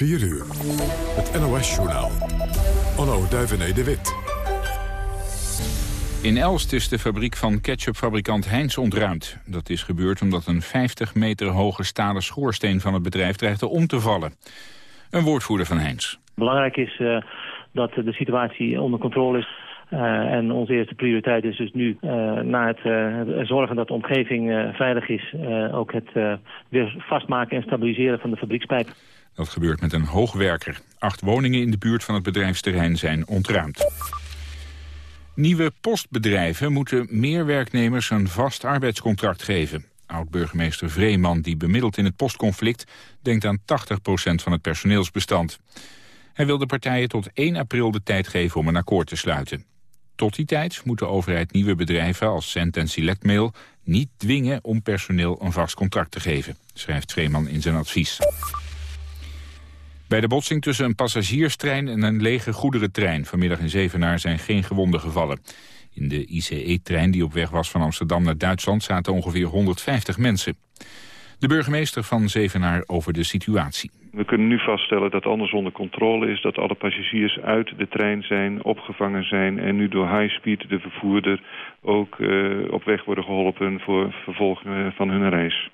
4 uur. Het NOS-journaal. Onno Duivené de Wit. In Elst is de fabriek van ketchupfabrikant Heinz ontruimd. Dat is gebeurd omdat een 50 meter hoge stalen schoorsteen van het bedrijf dreigde om te vallen. Een woordvoerder van Heinz. Belangrijk is uh, dat de situatie onder controle is. Uh, en onze eerste prioriteit is dus nu, uh, na het uh, zorgen dat de omgeving veilig is, ook het weer vastmaken en stabiliseren van de fabriekspijp. Dat gebeurt met een hoogwerker. Acht woningen in de buurt van het bedrijfsterrein zijn ontruimd. Nieuwe postbedrijven moeten meer werknemers een vast arbeidscontract geven. Oud-burgemeester Vreeman, die bemiddelt in het postconflict... denkt aan 80% van het personeelsbestand. Hij wil de partijen tot 1 april de tijd geven om een akkoord te sluiten. Tot die tijd moet de overheid nieuwe bedrijven als Cent en Selectmail... niet dwingen om personeel een vast contract te geven, schrijft Vreeman in zijn advies. Bij de botsing tussen een passagierstrein en een lege goederentrein... vanmiddag in Zevenaar zijn geen gewonden gevallen. In de ICE-trein die op weg was van Amsterdam naar Duitsland... zaten ongeveer 150 mensen. De burgemeester van Zevenaar over de situatie. We kunnen nu vaststellen dat alles onder controle is... dat alle passagiers uit de trein zijn, opgevangen zijn... en nu door Highspeed, de vervoerder, ook uh, op weg worden geholpen... voor vervolg van hun reis.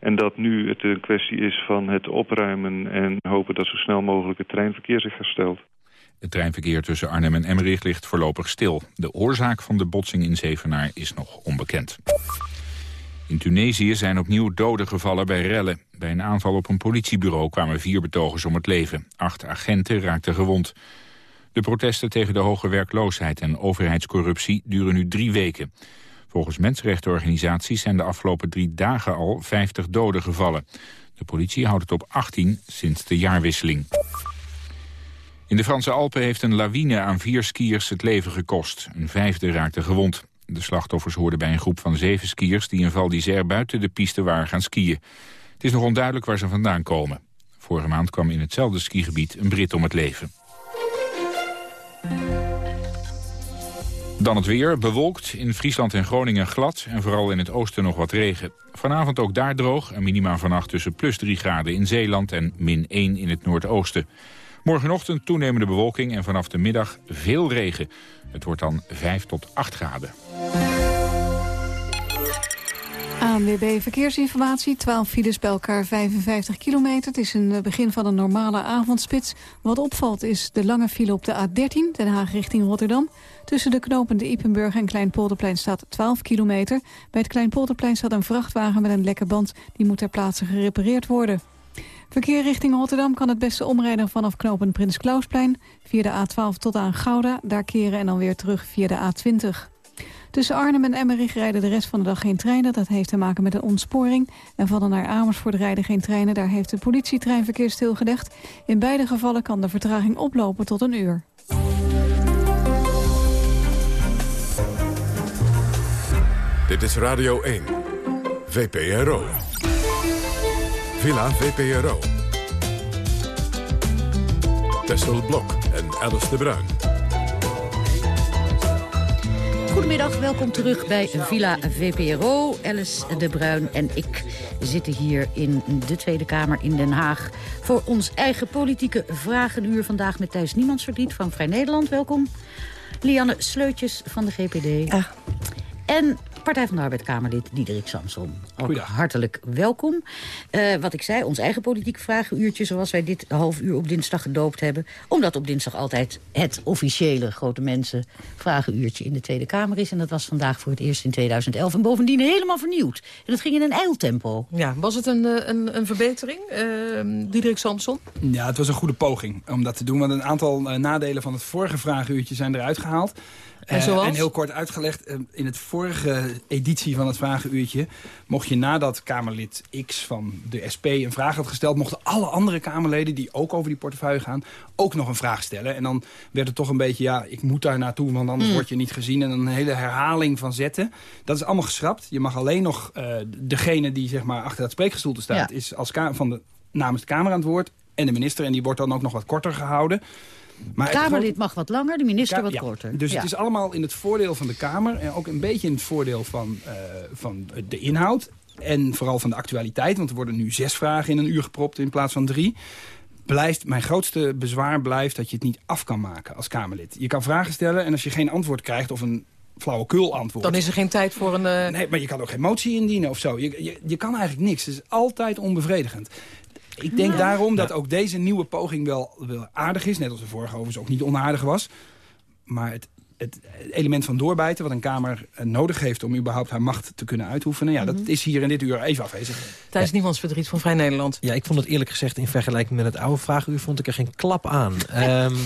En dat nu het een kwestie is van het opruimen en hopen dat zo snel mogelijk het treinverkeer zich herstelt. Het treinverkeer tussen Arnhem en Emmerich ligt voorlopig stil. De oorzaak van de botsing in Zevenaar is nog onbekend. In Tunesië zijn opnieuw doden gevallen bij rellen. Bij een aanval op een politiebureau kwamen vier betogers om het leven. Acht agenten raakten gewond. De protesten tegen de hoge werkloosheid en overheidscorruptie duren nu drie weken. Volgens mensenrechtenorganisaties zijn de afgelopen drie dagen al 50 doden gevallen. De politie houdt het op 18 sinds de jaarwisseling. In de Franse Alpen heeft een lawine aan vier skiers het leven gekost. Een vijfde raakte gewond. De slachtoffers hoorden bij een groep van zeven skiers... die in Val d'Isère buiten de piste waren gaan skiën. Het is nog onduidelijk waar ze vandaan komen. Vorige maand kwam in hetzelfde skigebied een Brit om het leven. Dan het weer, bewolkt, in Friesland en Groningen glad... en vooral in het oosten nog wat regen. Vanavond ook daar droog, een minima vannacht tussen plus 3 graden in Zeeland... en min 1 in het noordoosten. Morgenochtend toenemende bewolking en vanaf de middag veel regen. Het wordt dan 5 tot 8 graden. ANWB Verkeersinformatie, 12 files bij elkaar 55 kilometer. Het is een begin van een normale avondspits. Wat opvalt is de lange file op de A13, Den Haag richting Rotterdam. Tussen de knopende Ipenburg en Kleinpolderplein staat 12 kilometer. Bij het Kleinpolderplein staat een vrachtwagen met een lekke band. Die moet ter plaatse gerepareerd worden. Verkeer richting Rotterdam kan het beste omrijden vanaf knooppunt Prins Klausplein... via de A12 tot aan Gouda, daar keren en dan weer terug via de A20. Tussen Arnhem en Emmerich rijden de rest van de dag geen treinen. Dat heeft te maken met een ontsporing. En van naar Amersfoort rijden geen treinen. Daar heeft de politie treinverkeer stilgelegd. In beide gevallen kan de vertraging oplopen tot een uur. Dit is Radio 1. VPRO. Villa VPRO. Tessel Blok en Alice de Bruin. Goedemiddag, welkom terug bij Villa VPRO. Alice de Bruin en ik zitten hier in de Tweede Kamer in Den Haag... voor ons eigen politieke vragenuur. Vandaag met Thijs Niemandsverdriet van Vrij Nederland. Welkom. Lianne Sleutjes van de GPD. Ah. En Partij van de Arbeid Kamerlid Diederik Samson. Ook hartelijk welkom. Uh, wat ik zei, ons eigen politieke vragenuurtje... zoals wij dit half uur op dinsdag gedoopt hebben. Omdat op dinsdag altijd het officiële grote mensen vragenuurtje in de Tweede Kamer is. En dat was vandaag voor het eerst in 2011. En bovendien helemaal vernieuwd. En dat ging in een eiltempo. Ja, was het een, eh, een, een verbetering, uh, Diederik Samson? Ja, het was een goede poging om dat te doen. Want een aantal nadelen van het vorige vragenuurtje zijn eruit gehaald. En, zoals? en heel kort uitgelegd, in het vorige editie van het Vragenuurtje... mocht je nadat Kamerlid X van de SP een vraag had gesteld... mochten alle andere Kamerleden die ook over die portefeuille gaan... ook nog een vraag stellen. En dan werd het toch een beetje, ja, ik moet daar naartoe... want anders mm. word je niet gezien. En een hele herhaling van zetten. Dat is allemaal geschrapt. Je mag alleen nog uh, degene die zeg maar, achter dat spreekgestoelte staat... is als van de, namens de Kamer aan het woord... en de minister, en die wordt dan ook nog wat korter gehouden... Maar Kamerlid mag wat langer, de minister wat korter. Dus het is allemaal in het voordeel van de Kamer... en ook een beetje in het voordeel van, uh, van de inhoud... en vooral van de actualiteit, want er worden nu zes vragen in een uur gepropt in plaats van drie... blijft, mijn grootste bezwaar blijft dat je het niet af kan maken als Kamerlid. Je kan vragen stellen en als je geen antwoord krijgt of een flauwekul antwoord... Dan is er geen tijd voor een... Uh... Nee, maar je kan ook geen motie indienen of zo. Je, je, je kan eigenlijk niks. Het is altijd onbevredigend. Ik denk daarom dat ook deze nieuwe poging wel, wel aardig is. Net als de vorige overigens ook niet onaardig was. Maar het het element van doorbijten... wat een Kamer eh, nodig heeft om überhaupt haar macht te kunnen uitoefenen... ja, dat mhm. is hier in dit uur even afwezig. Tijdens niemands verdriet van Vrij Nederland. Ja, ik vond het eerlijk gezegd in vergelijking met het oude vraaguur... vond ik er geen klap aan. um,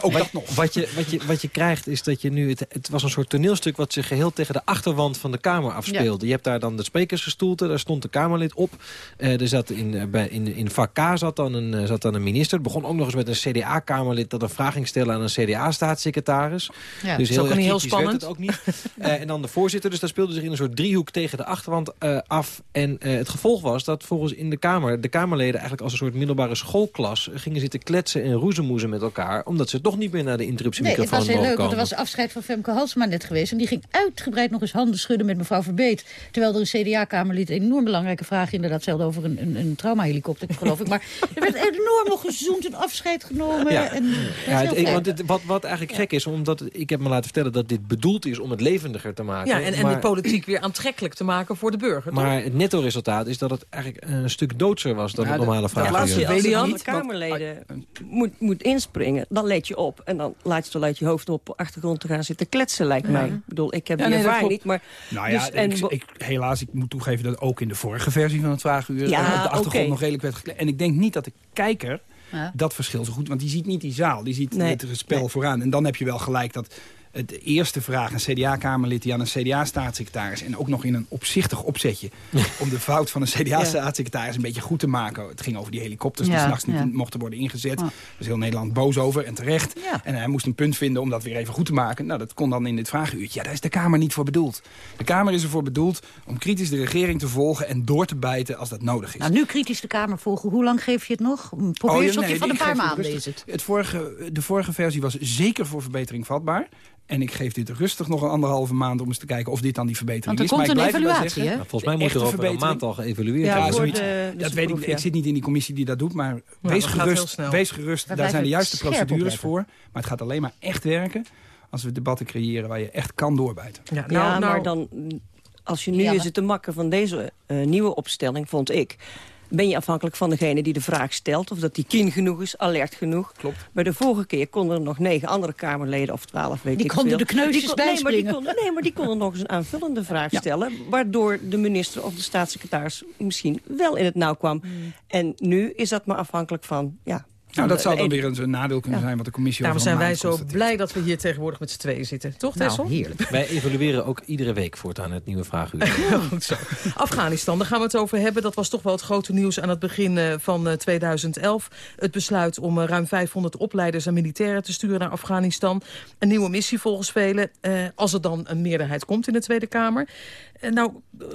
ook dat nog. Wat je, wat, je, wat je krijgt is dat je nu... Het, het was een soort toneelstuk wat zich geheel tegen de achterwand van de Kamer afspeelde. Je hebt daar dan de sprekersgestoelte, daar stond de Kamerlid op. Uh, er zat in, uh, bij, in, in vak K zat dan, een, zat dan een minister. Het begon ook nog eens met een CDA-Kamerlid... dat een vraag ging stellen aan een CDA-staatssecretaris. Ja, dus heel, niet heel spannend. Het ook niet. uh, en dan de voorzitter. Dus daar speelde zich in een soort driehoek tegen de achterwand uh, af. En uh, het gevolg was dat volgens in de Kamer... de Kamerleden eigenlijk als een soort middelbare schoolklas... gingen zitten kletsen en roezemoezen met elkaar... omdat ze toch niet meer naar de interruptiemicrofoon nee, het was heel leuk, want er was afscheid van Femke Halsema net geweest... en die ging uitgebreid nog eens handen schudden met mevrouw Verbeet. Terwijl er een CDA-kamerlid een enorm belangrijke vraag... inderdaad stelde over een, een, een traumahelikopter, geloof ik. Maar er werd enorm nog gezoomd en afscheid genomen. Ja, en, ja het, want het, wat, wat eigenlijk gek is, omdat ik heb me laten vertellen... dat dit bedoeld is om het levendiger te maken. Ja, en, en de politiek weer aantrekkelijk te maken voor de burger. Maar het netto resultaat is dat het eigenlijk een stuk doodser was dan ja, het normale vraag. Als je als je niet Kamerleden moet, moet inspringen, dan let je op. En dan laat je toch uit je hoofd op de achtergrond te gaan zitten kletsen, lijkt mij. Ik bedoel, ik heb die ervaring niet, maar... Nou ja, dus, ik, ik, helaas, ik moet toegeven dat ook in de vorige versie van het Vragenuur... Ja, op de achtergrond nog redelijk werd gekletst. En ik denk niet dat de kijker dat verschil zo goed... want die ziet niet die zaal, die ziet het spel vooraan. En dan heb je wel gelijk dat de eerste vraag, een CDA-kamerlid die aan een CDA-staatssecretaris... en ook nog in een opzichtig opzetje... om de fout van een CDA-staatssecretaris een beetje goed te maken. Het ging over die helikopters die s'nachts niet mochten worden ingezet. Daar is heel Nederland boos over en terecht. En hij moest een punt vinden om dat weer even goed te maken. Nou, dat kon dan in dit vragenuurtje. Ja, daar is de Kamer niet voor bedoeld. De Kamer is ervoor bedoeld om kritisch de regering te volgen... en door te bijten als dat nodig is. Nou, nu kritisch de Kamer volgen. Hoe lang geef je het nog? Probeer oh, ja, nee, van een paar maanden is het. het vorige, de vorige versie was zeker voor verbetering vatbaar. En ik geef dit rustig nog een anderhalve maand om eens te kijken of dit dan die verbetering is. maar komt een evaluatie, hè? volgens mij moet er over een maand al geëvalueerd ja, worden. Ja, dat weet ik. Ik zit niet in die commissie die dat doet, maar wees, gerust, wees gerust. Daar zijn de juiste procedures voor. Maar het gaat alleen maar echt werken als we debatten creëren waar je echt kan doorbijten. Ja, nou, nou, maar dan, als je nu ja, zit te makken van deze uh, nieuwe opstelling, vond ik ben je afhankelijk van degene die de vraag stelt... of dat die kien genoeg is, alert genoeg. Klopt. Bij de vorige keer konden er nog negen andere Kamerleden... of twaalf, weet die ik konden de kneusjes nee, maar die konden, nee, maar die konden nog eens een aanvullende vraag stellen... waardoor de minister of de staatssecretaris misschien wel in het nauw kwam. Hmm. En nu is dat maar afhankelijk van ja, nou, dat zou dan weer een, nadeel kunnen zijn wat de commissie Daarom zijn wij zo blij dat we hier tegenwoordig met z'n tweeën zitten. Toch, nou, Tessel? heerlijk. Wij evalueren ook iedere week voortaan het nieuwe vraaguur. Goed zo. Afghanistan, daar gaan we het over hebben. Dat was toch wel het grote nieuws aan het begin eh, van 2011. Eh, het besluit om eh, ruim 500 opleiders en militairen te sturen naar Afghanistan. Een nieuwe missie volgens velen, als er dan een meerderheid komt in de Tweede Kamer. nou,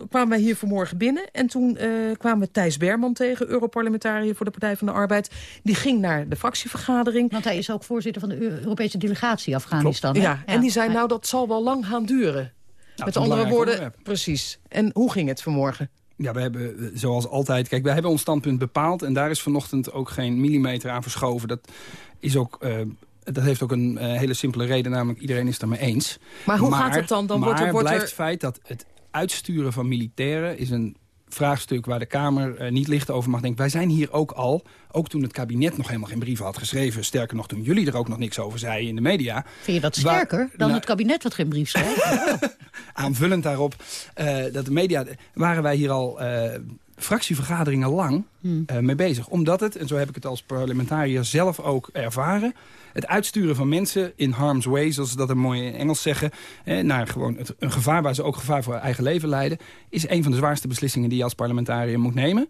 kwamen wij hier vanmorgen binnen en toen kwamen we Thijs Berman tegen, Europarlementariër voor de Partij van de Arbeid. Die ging naar naar de fractievergadering. Want hij is ook voorzitter van de Europese delegatie Afghanistan. Ja, ja, en die zei nou dat zal wel lang gaan duren. Nou, Met andere woorden, precies. En hoe ging het vanmorgen? Ja, we hebben eh, zoals altijd... Kijk, we hebben ons standpunt bepaald... en daar is vanochtend ook geen millimeter aan verschoven. Dat, is ook, uh, dat heeft ook een uh, hele simpele reden, namelijk iedereen is het ermee eens. Maar hoe gaat het dan? dan maar wordt er, wordt blijft het feit dat het uitsturen van militairen... is een vraagstuk waar de Kamer uh, niet licht over mag denken. Wij zijn hier ook al, ook toen het kabinet nog helemaal geen brieven had geschreven... sterker nog, toen jullie er ook nog niks over zeiden in de media... Vind je dat sterker dan nou, het kabinet wat geen brief schrijft? aanvullend daarop, uh, dat de media... waren wij hier al... Uh, fractievergaderingen lang hmm. mee bezig. Omdat het, en zo heb ik het als parlementariër zelf ook ervaren het uitsturen van mensen in harm's way, zoals ze dat een mooi in Engels zeggen, eh, naar gewoon een gevaar waar ze ook gevaar voor eigen leven leiden, is een van de zwaarste beslissingen die je als parlementariër moet nemen.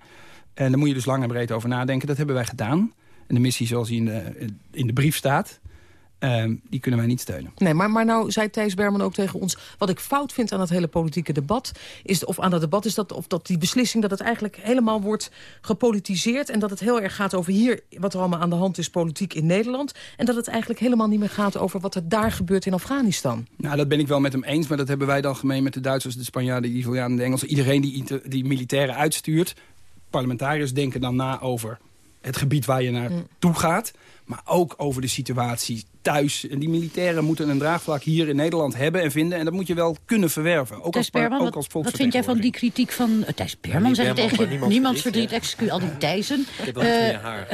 En daar moet je dus lang en breed over nadenken. Dat hebben wij gedaan. En de missie zoals die in de, in de brief staat, Ehm, die kunnen wij niet steunen. Nee, maar, maar nou zei Thijs Berman ook tegen ons... wat ik fout vind aan het hele politieke debat... Is, of aan dat debat is dat, of dat die beslissing... dat het eigenlijk helemaal wordt gepolitiseerd... en dat het heel erg gaat over hier... wat er allemaal aan de hand is politiek in Nederland... en dat het eigenlijk helemaal niet meer gaat over... wat er daar gebeurt in Afghanistan. Nou, dat ben ik wel met hem eens... maar dat hebben wij dan gemeen met de Duitsers, de Spanjaarden... de Italianen, de Engelsen. Iedereen die, die militairen uitstuurt... parlementariërs denken dan na over het gebied waar je naartoe gaat... maar ook over de situatie thuis. En die militairen moeten een draagvlak hier in Nederland hebben en vinden. En dat moet je wel kunnen verwerven. Ook als, Berman, ook als wat, vind jij van die kritiek van... Uh, Thijs Berman zei tegen niemand, niemand verdriet, excuus, al die Thijssen. Ik heb wel uh, haar.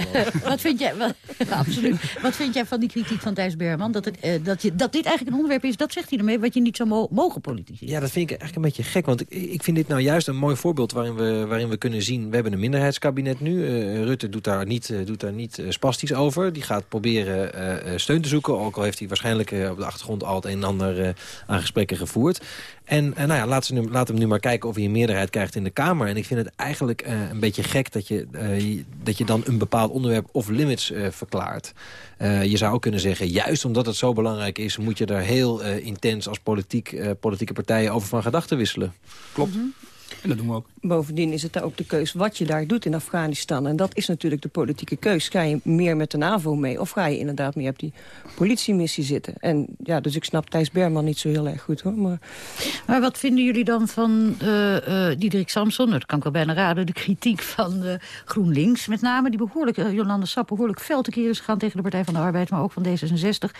wat vind jij, wat, absoluut. Wat vind jij van die kritiek van Thijs Berman? Dat, het, uh, dat, je, dat dit eigenlijk een onderwerp is, dat zegt hij ermee, wat je niet zou mo mogen politiseren. Ja, dat vind ik eigenlijk een beetje gek. Want ik, ik vind dit nou juist een mooi voorbeeld waarin we, waarin we kunnen zien... we hebben een minderheidskabinet nu. Rutte doet daar niet, doet daar niet spastisch over. Die gaat proberen steun te zoeken, ook al heeft hij waarschijnlijk uh, op de achtergrond al het een en ander uh, aan gesprekken gevoerd. En uh, nou ja, laat, ze nu, laat hem nu maar kijken of hij een meerderheid krijgt in de Kamer. En ik vind het eigenlijk een beetje gek dat je, dat je dan een bepaald onderwerp of limits verklaart. je zou ook kunnen zeggen, juist omdat het zo belangrijk is... moet je daar heel intens als politiek, politieke partijen over van gedachten wisselen. Klopt. Mhm. En dat doen we ook. Bovendien is het ook de keus wat je daar doet in Afghanistan. En dat is natuurlijk de politieke keus. Ga je meer met de NAVO mee of ga je inderdaad meer op die politiemissie zitten? En ja, dus ik snap Thijs Berman niet zo heel erg goed hoor. Maar, maar wat vinden jullie dan van uh, uh, Diederik Samson? Dat kan ik wel bijna raden. De kritiek van uh, GroenLinks met name. Die behoorlijk, Jolande Sap behoorlijk fel te keren is gegaan tegen de Partij van de Arbeid. Maar ook van D66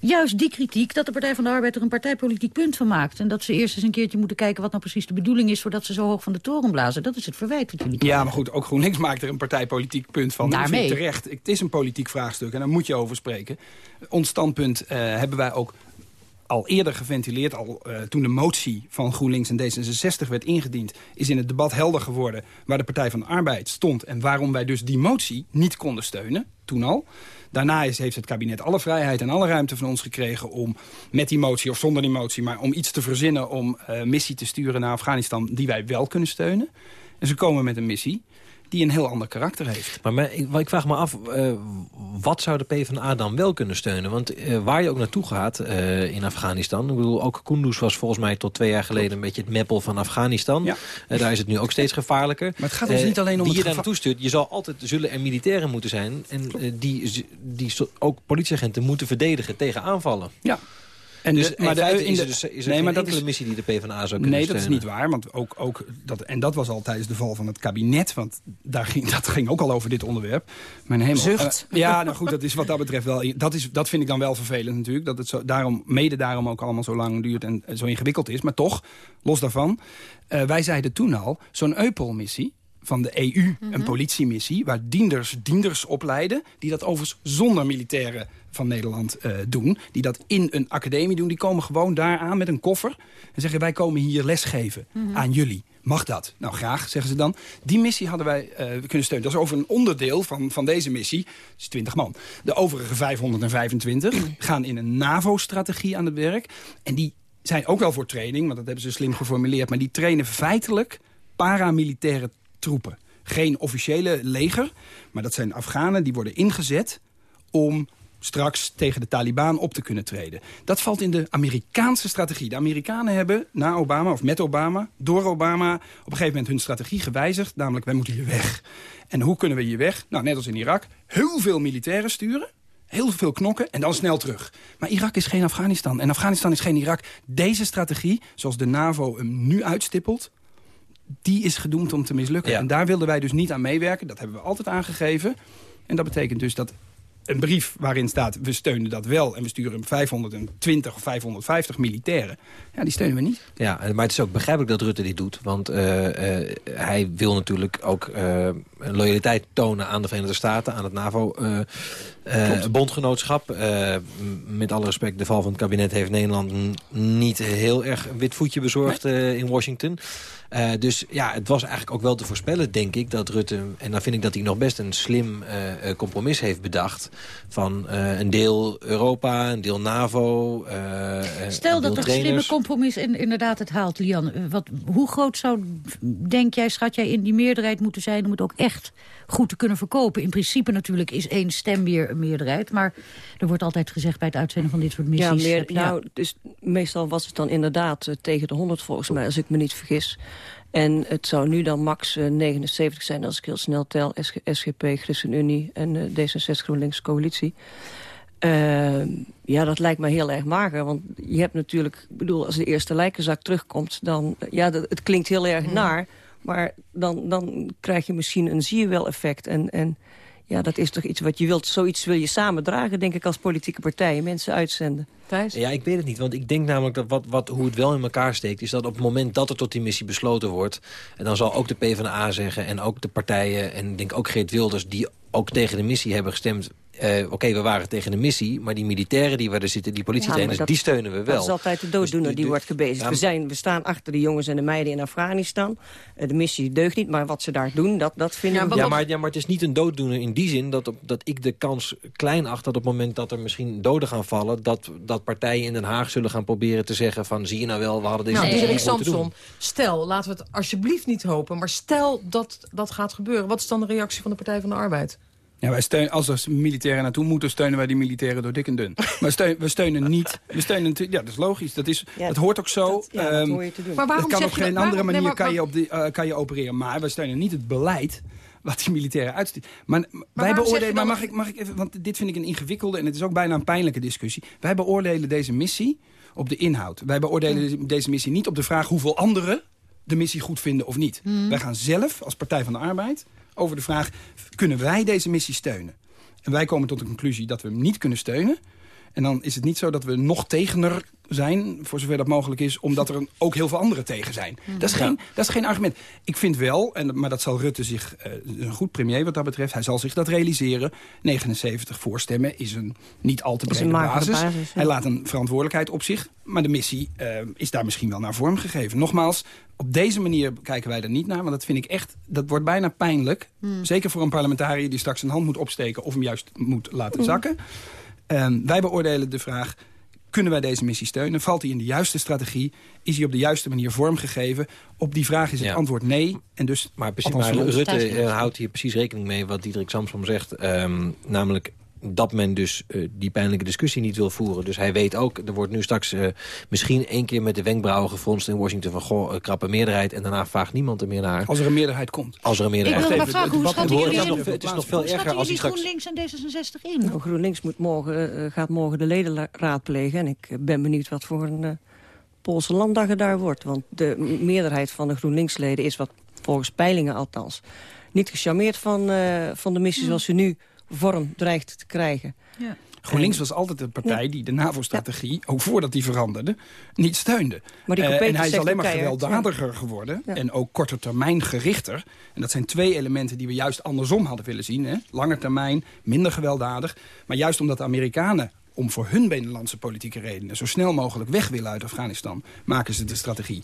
juist die kritiek dat de Partij van de Arbeid er een partijpolitiek punt van maakt. En dat ze eerst eens een keertje moeten kijken wat nou precies de bedoeling is... voordat ze zo hoog van de toren blazen. Dat is het verwijt wat jullie Ja, maar goed, ook GroenLinks maakt er een partijpolitiek punt van. Daarmee. terecht. Het is een politiek vraagstuk en daar moet je over spreken. Ons standpunt uh, hebben wij ook al eerder geventileerd. Al uh, toen de motie van GroenLinks en D66 werd ingediend... is in het debat helder geworden waar de Partij van de Arbeid stond... en waarom wij dus die motie niet konden steunen, toen al. Daarna heeft het kabinet alle vrijheid en alle ruimte van ons gekregen... om met die motie of zonder die motie... maar om iets te verzinnen om uh, missie te sturen naar Afghanistan... die wij wel kunnen steunen. En ze komen met een missie die een heel ander karakter heeft. Maar ik, ik vraag me af, uh, wat zou de PvdA dan wel kunnen steunen? Want uh, waar je ook naartoe gaat uh, in Afghanistan... ik bedoel, ook Kunduz was volgens mij tot twee jaar geleden... een beetje het meppel van Afghanistan. Ja. daar is het nu ook steeds gevaarlijker. Maar het gaat ons niet alleen om Wie je daar naartoe stuurt, je zal altijd, zullen er militairen moeten zijn... en die, die ook politieagenten moeten verdedigen tegen aanvallen. Ja, en dus, maar de, in is er, is er nee, maar enkele missie die de PvdA zou kunnen Nee, dat is niet waar. Want ook, ook dat, en dat was al tijdens de val van het kabinet. Want daar ging, dat ging ook al over dit onderwerp. Mijn hemel. Zucht. Uh, ja, nou goed, dat is wat dat betreft wel... Dat, is, dat vind ik dan wel vervelend natuurlijk. Dat het zo, daarom, mede daarom ook allemaal zo lang duurt en zo ingewikkeld is. Maar toch, los daarvan. Uh, wij zeiden toen al, zo'n Eupol-missie van de EU, mm -hmm. een politiemissie... waar dienders dienders opleiden... die dat overigens zonder militairen van Nederland uh, doen. Die dat in een academie doen. Die komen gewoon daar aan met een koffer. En zeggen wij komen hier lesgeven mm -hmm. aan jullie. Mag dat? Nou, graag, zeggen ze dan. Die missie hadden wij uh, kunnen steunen. Dat is over een onderdeel van, van deze missie. Dat is 20 man. De overige 525 gaan in een NAVO-strategie aan het werk. En die zijn ook wel voor training, want dat hebben ze slim geformuleerd. Maar die trainen feitelijk paramilitaire troepen. Geen officiële leger, maar dat zijn Afghanen die worden ingezet om straks tegen de Taliban op te kunnen treden. Dat valt in de Amerikaanse strategie. De Amerikanen hebben na Obama, of met Obama, door Obama... op een gegeven moment hun strategie gewijzigd. Namelijk, wij moeten hier weg. En hoe kunnen we hier weg? Nou, net als in Irak, heel veel militairen sturen. Heel veel knokken en dan snel terug. Maar Irak is geen Afghanistan en Afghanistan is geen Irak. Deze strategie, zoals de NAVO hem nu uitstippelt die is gedoemd om te mislukken. Ja. En daar wilden wij dus niet aan meewerken. Dat hebben we altijd aangegeven. En dat betekent dus dat een brief waarin staat... we steunen dat wel en we sturen 520 of 550 militairen. Ja, die steunen we niet. Ja, maar het is ook begrijpelijk dat Rutte dit doet. Want uh, uh, hij wil natuurlijk ook uh, loyaliteit tonen aan de Verenigde Staten... aan het NAVO-bondgenootschap. met alle respect, de val van het kabinet heeft Nederland... niet heel erg wit voetje bezorgd nee. in Washington... Uh, dus ja, het was eigenlijk ook wel te voorspellen, denk ik, dat Rutte... en dan vind ik dat hij nog best een slim uh, compromis heeft bedacht... van uh, een deel Europa, een deel NAVO, Stel dat dat slimme compromis in, inderdaad het haalt, Lian. Wat, hoe groot zou, denk jij, schat jij, in die meerderheid moeten zijn... om het ook echt goed te kunnen verkopen? In principe natuurlijk is één stem weer een meerderheid... maar er wordt altijd gezegd bij het uitzenden van dit soort missies... Ja, meer, nou, dus meestal was het dan inderdaad tegen de 100 volgens mij, als ik me niet vergis... En het zou nu dan max uh, 79 zijn als ik heel snel tel. SG SGP, ChristenUnie en uh, D66 GroenLinks coalitie. Uh, ja, dat lijkt me heel erg mager. Want je hebt natuurlijk, ik bedoel, als de eerste lijkenzak terugkomt... dan, ja, dat, het klinkt heel erg naar. Maar dan, dan krijg je misschien een zie je wel effect. En, en Ja, dat is toch iets wat je wilt. Zoiets wil je samen dragen, denk ik, als politieke partijen. Mensen uitzenden. Thijs? Ja, ik weet het niet. Want ik denk namelijk dat wat, wat, hoe het wel in elkaar steekt... is dat op het moment dat er tot die missie besloten wordt... en dan zal ook de PvdA zeggen en ook de partijen... en ik denk ook Geert Wilders, die ook tegen de missie hebben gestemd... Uh, Oké, we waren tegen de missie, maar die militairen die waar er zitten, die politietrainers, ja, die steunen we wel. Dat is altijd de dooddoener dus, die wordt gebezigd. Ja, we, zijn, we staan achter de jongens en de meiden in Afghanistan. Uh, de missie deugt niet, maar wat ze daar doen, dat, dat vinden ja, we... Ja maar, ja, maar het is niet een dooddoener in die zin dat, op, dat ik de kans klein acht... dat op het moment dat er misschien doden gaan vallen... dat, dat partijen in Den Haag zullen gaan proberen te zeggen van... zie je nou wel, we hadden deze nou, Diederik Samson, stel, laten we het alsjeblieft niet hopen... maar stel dat dat gaat gebeuren. Wat is dan de reactie van de Partij van de Arbeid? Ja, wij steunen, als er militairen naartoe moeten, steunen wij die militairen door dik en dun. Maar steun, we steunen niet. We steunen, ja, dat is logisch. Dat, is, ja, dat hoort ook zo. Dat, ja, dat hoor je te doen. Maar waarom dat kan zeg op geen je, andere waarom, manier nee, maar, kan, je op die, uh, kan je opereren. Maar wij steunen niet het beleid wat die militairen uitstuurt. Maar, maar wij beoordelen, maar mag ik, mag ik even, want dit vind ik een ingewikkelde en het is ook bijna een pijnlijke discussie. Wij beoordelen deze missie op de inhoud. Wij beoordelen hm. deze missie niet op de vraag hoeveel anderen de missie goed vinden of niet. Hm. Wij gaan zelf als Partij van de Arbeid over de vraag, kunnen wij deze missie steunen? En wij komen tot de conclusie dat we hem niet kunnen steunen. En dan is het niet zo dat we nog tegener zijn, voor zover dat mogelijk is... omdat er ook heel veel anderen tegen zijn. Dat, is geen, dat is geen argument. Ik vind wel, en, maar dat zal Rutte zich... Uh, een goed premier wat dat betreft, hij zal zich dat realiseren. 79 voorstemmen is een niet al te brede basis. basis Hij laat een verantwoordelijkheid op zich. Maar de missie uh, is daar misschien wel naar vorm gegeven. Nogmaals, op deze manier kijken wij er niet naar. Want dat vind ik echt, dat wordt bijna pijnlijk. Hmm. Zeker voor een parlementariër die straks een hand moet opsteken... of hem juist moet laten hmm. zakken. Um, wij beoordelen de vraag... Kunnen wij deze missie steunen? Valt hij in de juiste strategie? Is hij op de juiste manier vormgegeven? Op die vraag is het antwoord nee. En dus, maar, precies, maar Rutte uh, houdt hier precies rekening mee wat Diederik Samsom zegt. Um, namelijk dat men dus uh, die pijnlijke discussie niet wil voeren. Dus hij weet ook, er wordt nu straks uh, misschien één keer met de wenkbrauwen gefronst in Washington van goh, uh, krappe meerderheid en daarna vraagt niemand er meer naar. Als er een meerderheid komt. Als er een meerderheid komt. Ik wil maar vragen, hoe schatten jullie het, het is nog veel erger als hij straks... GroenLinks en D66 in? Nou, GroenLinks moet morgen, gaat morgen de leden raadplegen en ik ben benieuwd wat voor een Poolse landdag er daar wordt. Want de meerderheid van de GroenLinks-leden is wat volgens peilingen althans niet gecharmeerd van, van de missie zoals ze nu vorm dreigt te krijgen. Ja. GroenLinks was altijd de partij ja. die de NAVO-strategie, ja. ook voordat die veranderde, niet steunde. Maar die uh, en hij is alleen maar gewelddadiger ja. geworden en ook korte termijn gerichter. En dat zijn twee elementen die we juist andersom hadden willen zien. Hè? Langer termijn, minder gewelddadig. Maar juist omdat de Amerikanen om voor hun binnenlandse politieke redenen... zo snel mogelijk weg willen uit Afghanistan... maken ze de strategie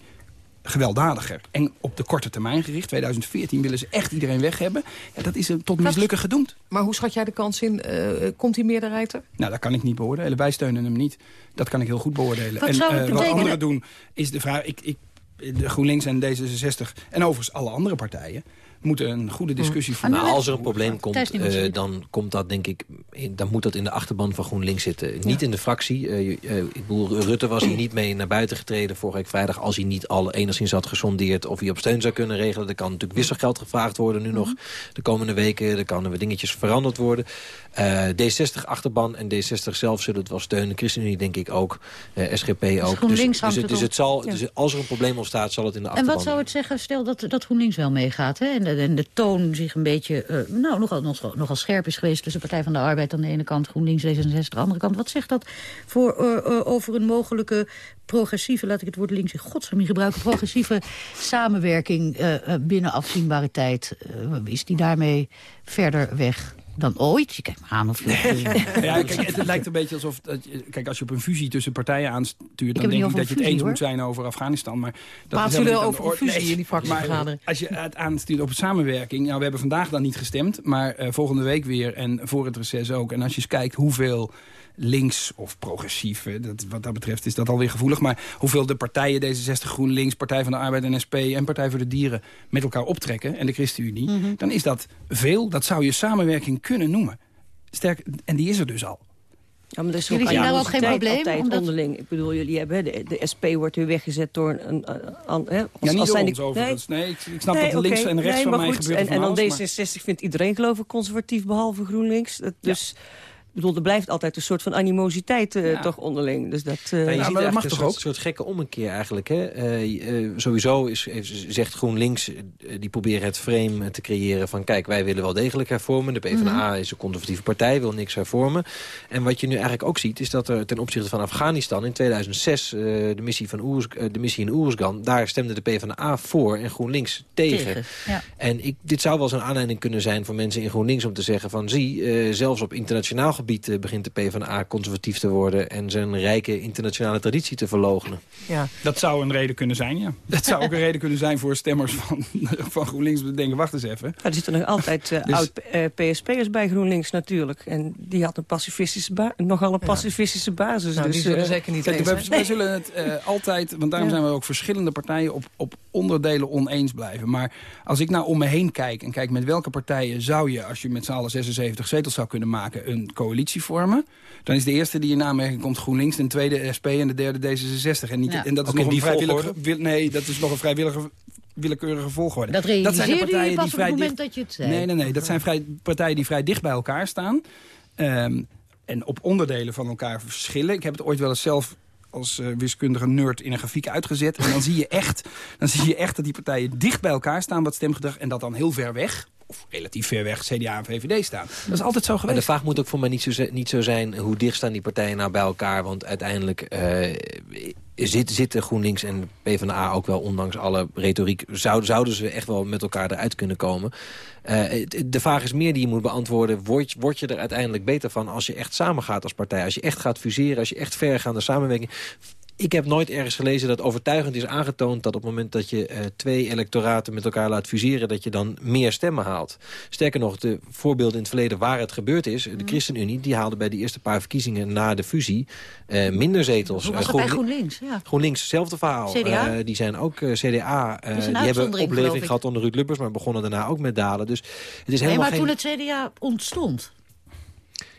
gewelddadiger. En op de korte termijn gericht. 2014 willen ze echt iedereen weg hebben. Ja, dat is tot mislukken gedoemd. Maar hoe schat jij de kans in? Uh, komt die meerderheid er? Nou, dat kan ik niet beoordelen. Wij steunen hem niet. Dat kan ik heel goed beoordelen. Wat en uh, wat anderen doen, is de vraag... Ik, ik, de GroenLinks en D66 en overigens alle andere partijen moeten een goede hm. discussie voeren. Maar als er een probleem komt, uh, dan komt dat denk ik, in, dan moet dat in de achterban van GroenLinks zitten. Niet in de fractie. Uh, uh, ik bedoel, Rutte was hier niet mee naar buiten getreden vorige week vrijdag, als hij niet al enigszins had gesondeerd of hij op steun zou kunnen regelen. Er kan natuurlijk wisselgeld gevraagd worden nu nog de komende weken. Er kan er dingetjes veranderd worden. D60 achterban en D60 zelf zullen het wel steunen. ChristenUnie denk ik ook. SGP dus ook. Dus, dus, dus, het, dus, het zal, ja. dus als er een probleem ontstaat, zal het in de achterban. En wat zou het zeggen, stel dat, dat GroenLinks wel meegaat, hè? En en de toon zich een beetje, uh, nou, nogal, nogal, nogal scherp is geweest... tussen Partij van de Arbeid aan de ene kant, GroenLinks, D66 aan de andere kant. Wat zegt dat voor, uh, over een mogelijke progressieve, laat ik het woord links in godsnaam niet gebruiken... progressieve samenwerking binnen afzienbare tijd? is die daarmee verder weg? Dan ooit. Je kijkt me aan of je... ja, kijk, het lijkt een beetje alsof... Dat kijk, als je op een fusie tussen partijen aanstuurt... dan denk ik dat je het eens hoor. moet zijn over Afghanistan. Maar dat Laten we over een fusie nee, in die fractievergadering. Als je het aanstuurt op samenwerking... Nou, we hebben vandaag dan niet gestemd, maar uh, volgende week weer... en voor het reces ook. En als je eens kijkt hoeveel links of progressief. Dat, wat dat betreft is dat alweer gevoelig. Maar hoeveel de partijen, D66, GroenLinks, Partij van de Arbeid en SP... en Partij voor de Dieren met elkaar optrekken, en de ChristenUnie... Mm -hmm. dan is dat veel. Dat zou je samenwerking kunnen noemen. Sterk, en die is er dus al. Ja, maar is jullie zien daar ook geen probleem? Altijd omdat... onderling. Ik bedoel, jullie hebben de, de SP wordt weer weggezet door een... Als, ja, niet ons, overigens. Nee, ik, ik snap nee, dat okay. links en rechts nee, van mij goed. gebeurt En, en dan D66 vindt iedereen geloof ik conservatief, behalve GroenLinks. Dat, dus... Ja. Bedoel, er blijft altijd een soort van animositeit uh, toch onderling. Dus dat, uh, ja, je ziet dat mag toch ook? Een soort gekke ommekeer eigenlijk. Hè? Uh, sowieso is, zegt GroenLinks, die proberen het frame te creëren van... kijk, wij willen wel degelijk hervormen. De PvdA mm is een conservatieve partij, wil niks hervormen. En wat je nu eigenlijk ook ziet, is dat er ten opzichte van Afghanistan... in 2006, de, missie van Oers, de missie in Oeruzgan... daar stemde de PvdA voor en GroenLinks tegen. tegen ja. En ik, dit zou wel zo'n aanleiding kunnen zijn voor mensen in GroenLinks... om te zeggen van, zie, zelfs op internationaal gebied gebied eh, begint de PvdA conservatief te worden... en zijn rijke internationale traditie te verlogenen. Ja. Dat zou een reden kunnen zijn, ja. Dat zou ook een reden kunnen zijn voor stemmers van, van GroenLinks. te denken, wacht eens even. er zitten nog altijd uh, dus... oud-PSP'ers bij GroenLinks natuurlijk. En die had een pacifistische nogal een pacifistische basis. Nou, dus, die zullen zeker niet kijk, wij, wij, zullen het altijd, want daarom zijn we ook verschillende partijen... op, op onderdelen oneens blijven. Maar als ik nou om me heen kijk en kijk met welke partijen zou je... als je met z'n allen 76 zetels zou kunnen maken... een coalitie coalitie vormen... dan is de eerste die in aanmerking komt GroenLinks... de tweede SP en de derde D66. En, niet, en dat is nog een vrijwillige... nee, dat is nog een vrijwillige willekeurige volgorde. Dat, dat zijn de partijen die vrij dicht... dat je het zei. Nee, nee, nee. Dat zijn vrij, partijen die vrij dicht bij elkaar staan. Um, en op onderdelen van elkaar verschillen. Ik heb het ooit wel eens zelf als uh, wiskundige nerd in een grafiek uitgezet. En dan zie, je echt, dan zie je echt dat die partijen dicht bij elkaar staan... wat stemgedrag en dat dan heel ver weg of relatief ver weg CDA en VVD staan. Dat is altijd zo geweest. Maar de vraag moet ook voor mij niet zo, niet zo zijn... hoe dicht staan die partijen nou bij elkaar? Want uiteindelijk uh, zit, zitten GroenLinks en PvdA ook wel... ondanks alle retoriek, zouden, ze echt wel met elkaar eruit kunnen komen. Uh, de vraag is meer die je moet beantwoorden. Word, je er uiteindelijk beter van als je echt samengaat als partij? Als je echt gaat fuseren, als je echt vergaande samenwerking ik heb nooit ergens gelezen dat overtuigend is aangetoond... dat op het moment dat je uh, twee electoraten met elkaar laat fuseren... dat je dan meer stemmen haalt. Sterker nog, de voorbeelden in het verleden waar het gebeurd is... de mm. ChristenUnie die haalde bij de eerste paar verkiezingen na de fusie... Uh, minder zetels. Hoe was uh, bij GroenLinks? Ja. GroenLinks, hetzelfde verhaal. CDA? die zijn ook CDA. die hebben opleving gehad onder Ruud Lubbers... maar begonnen daarna ook met dalen. Dus het is helemaal nee, maar toen het CDA ontstond...